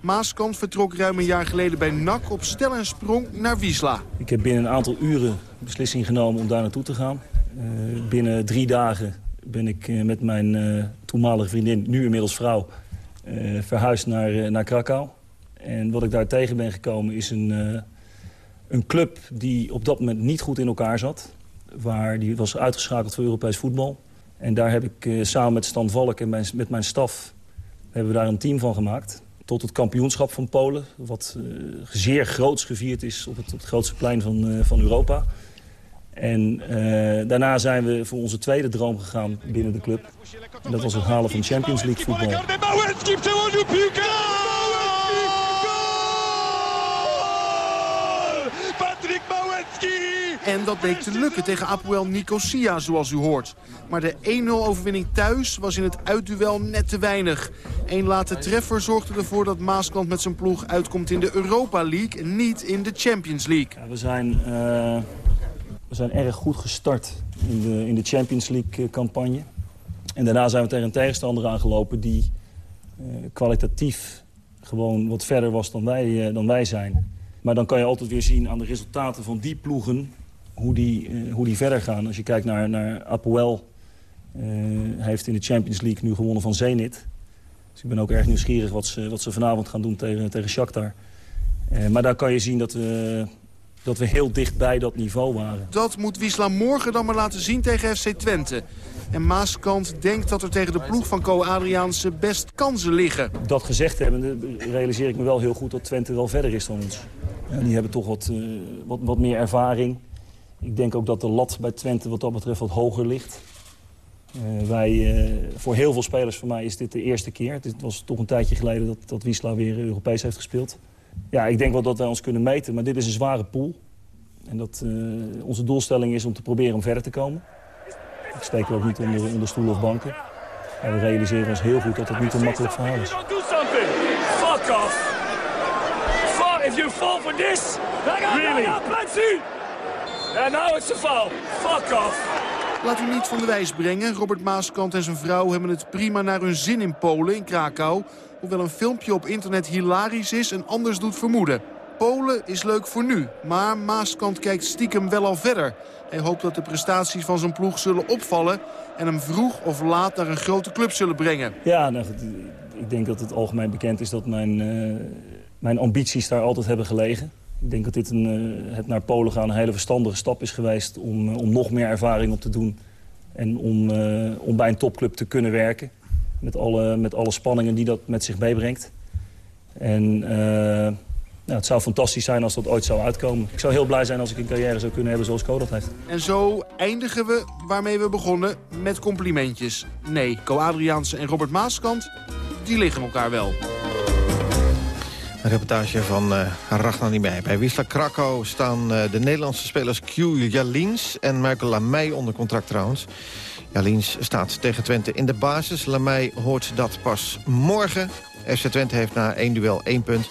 Maaskant vertrok ruim een jaar geleden bij NAC op stel en sprong naar Wisla. Ik heb binnen een aantal uren beslissing genomen om daar naartoe te gaan. Uh, binnen drie dagen ben ik uh, met mijn uh, toenmalige vriendin, nu inmiddels vrouw... verhuisd naar, naar Krakau. En wat ik daar tegen ben gekomen is een, een club die op dat moment niet goed in elkaar zat. Waar die was uitgeschakeld voor Europees voetbal. En daar heb ik samen met Stan Valk en mijn, met mijn staf hebben we daar een team van gemaakt. Tot het kampioenschap van Polen. Wat zeer groots gevierd is op het, op het grootste plein van, van Europa. En daarna zijn we voor onze tweede droom gegaan binnen de club. En dat was het halen van Champions League voetbal. En dat bleek te lukken tegen Apoel Nicosia, zoals u hoort. Maar de 1-0-overwinning thuis was in het uitduel net te weinig. Eén late treffer zorgde ervoor dat Maaskant met zijn ploeg uitkomt in de Europa League... niet in de Champions League. Ja, we zijn uh, We zijn erg goed gestart in de, in de Champions League-campagne. En daarna zijn we tegen een tegenstander aangelopen die kwalitatief gewoon wat verder was dan wij, dan wij zijn. Maar dan kan je altijd weer zien aan de resultaten van die ploegen hoe die, hoe die verder gaan. Als je kijkt naar, naar Apoel, heeft in de Champions League nu gewonnen van Zenit. Dus ik ben ook erg nieuwsgierig wat ze, wat ze vanavond gaan doen tegen, tegen Shakhtar. Maar daar kan je zien dat we, dat we heel dicht bij dat niveau waren. Dat moet Wisla morgen dan maar laten zien tegen FC Twente. En Maaskant denkt dat er tegen de ploeg van Co Adriaanse best kansen liggen. Dat gezegd hebben, realiseer ik me wel heel goed dat Twente wel verder is dan ons. Ja, die hebben toch wat, uh, wat, wat meer ervaring. Ik denk ook dat de lat bij Twente wat dat betreft wat hoger ligt. Uh, wij, uh, voor heel veel spelers van mij is dit de eerste keer. Het was toch een tijdje geleden dat, dat Wisla weer Europees heeft gespeeld. Ja, ik denk wel dat wij ons kunnen meten, maar dit is een zware pool. En dat uh, onze doelstelling is om te proberen om verder te komen. Ik steek ook niet onder, onder stoelen of banken. En we realiseren ons heel goed dat het niet een makkelijk verhaal is. Fuck off! Fuck if you fall for this! Really? And now it's a foul. Fuck off! Laat u niet van de wijs brengen. Robert Maaskant en zijn vrouw hebben het prima naar hun zin in Polen, in Krakau. Hoewel een filmpje op internet hilarisch is en anders doet vermoeden. Polen is leuk voor nu, maar Maaskant kijkt stiekem wel al verder. Hij hoopt dat de prestaties van zijn ploeg zullen opvallen... en hem vroeg of laat naar een grote club zullen brengen. Ja, nou, ik denk dat het algemeen bekend is dat mijn, uh, mijn ambities daar altijd hebben gelegen. Ik denk dat dit een, uh, het naar Polen gaan een hele verstandige stap is geweest... om, uh, om nog meer ervaring op te doen en om, om bij een topclub te kunnen werken. Met alle, met alle spanningen die dat met zich meebrengt. En nou, het zou fantastisch zijn als dat ooit zou uitkomen. Ik zou heel blij zijn als ik een carrière zou kunnen hebben zoals Co dat heeft. En zo eindigen we waarmee we begonnen met complimentjes. Nee, Co Adriaanse en Robert Maaskant, die liggen elkaar wel. Een reportage van uh, Ragnar niet bij. Bij Wisla Krakau staan uh, de Nederlandse spelers Q Jalins en Michael Lamey onder contract trouwens. Jalins staat tegen Twente in de basis. Lamey hoort dat pas morgen. FC Twente heeft na één duel één punt.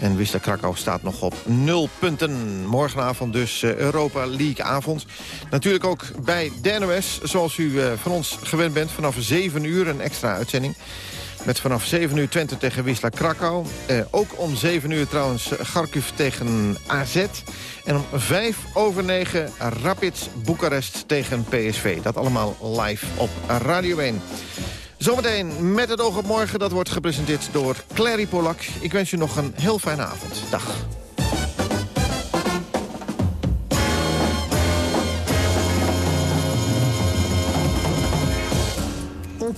En Wisla Krakau staat nog op nul punten. Morgenavond dus uh, Europa League avond. Natuurlijk ook bij de NOS, zoals u van ons gewend bent. Vanaf 7 uur een extra uitzending. Met vanaf 7 uur Twente tegen Wisla Krakau. Eh, ook om 7 uur trouwens Kharkiv tegen AZ. En om 5 over 9 Rapid Boekarest tegen PSV. Dat allemaal live op Radio 1. Zometeen met het oog op morgen. Dat wordt gepresenteerd door Clary Polak. Ik wens u nog een heel fijne avond. Dag.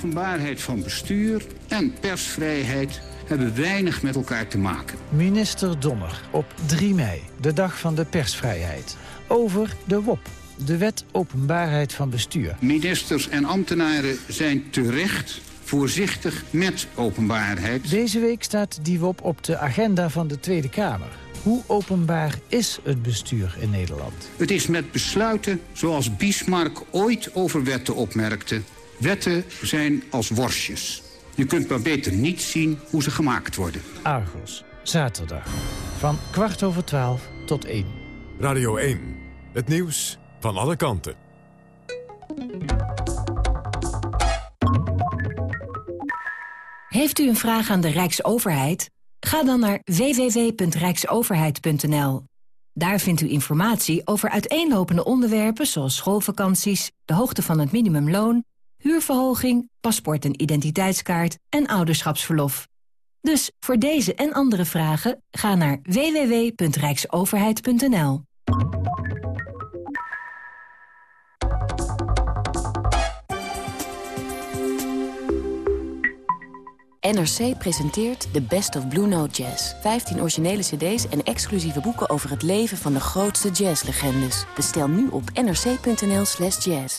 Openbaarheid van bestuur en persvrijheid hebben weinig met elkaar te maken. Minister Donner op 3 mei, de dag van de persvrijheid. Over de WOP, de wet openbaarheid van bestuur. Ministers en ambtenaren zijn terecht voorzichtig met openbaarheid. Deze week staat die WOP op de agenda van de Tweede Kamer. Hoe openbaar is het bestuur in Nederland? Het is met besluiten zoals Bismarck ooit over wetten opmerkte... Wetten zijn als worstjes. Je kunt maar beter niet zien hoe ze gemaakt worden. Argos, zaterdag. Van kwart over twaalf tot één. Radio 1. Het nieuws van alle kanten. Heeft u een vraag aan de Rijksoverheid? Ga dan naar www.rijksoverheid.nl. Daar vindt u informatie over uiteenlopende onderwerpen zoals schoolvakanties, de hoogte van het minimumloon huurverhoging, paspoort en identiteitskaart en ouderschapsverlof. Dus voor deze en andere vragen ga naar www.rijksoverheid.nl. NRC presenteert de Best of Blue Note Jazz. 15 originele cd's en exclusieve boeken over het leven van de grootste jazzlegendes. Bestel nu op nrc.nl slash jazz.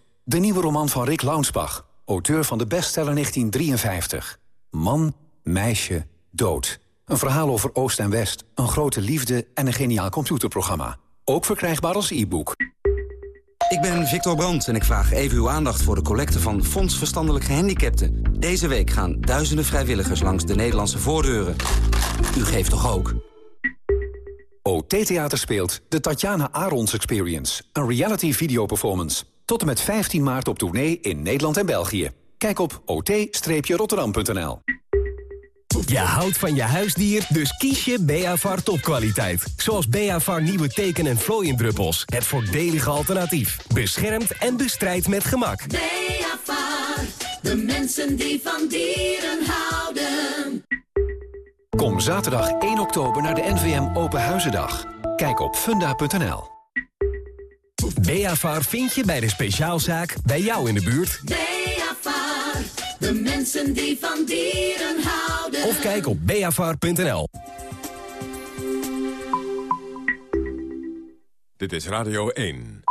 De nieuwe roman van Rick Launsbach, auteur van de bestseller 1953. Man, meisje, dood. Een verhaal over Oost en West, een grote liefde en een geniaal computerprogramma. Ook verkrijgbaar als e-book. Ik ben Victor Brandt en ik vraag even uw aandacht voor de collecte van Fonds Verstandelijk Gehandicapten. Deze week gaan duizenden vrijwilligers langs de Nederlandse voordeuren. U geeft toch ook? OT Theater speelt de Tatjana Arons Experience. Een reality video performance. Tot en met 15 maart op tournee in Nederland en België. Kijk op ot-rotterdam.nl Je houdt van je huisdier, dus kies je Beavar topkwaliteit. Zoals Beavar nieuwe teken- en vlooiendruppels. Het voordelige alternatief. Beschermt en bestrijdt met gemak. Beavar, de mensen die van dieren houden. Kom zaterdag 1 oktober naar de NVM Open Huizendag. Kijk op funda.nl. Beavar vind je bij de speciaalzaak bij jou in de buurt. Beavar, de mensen die van dieren houden. Of kijk op beavar.nl. Dit is Radio 1.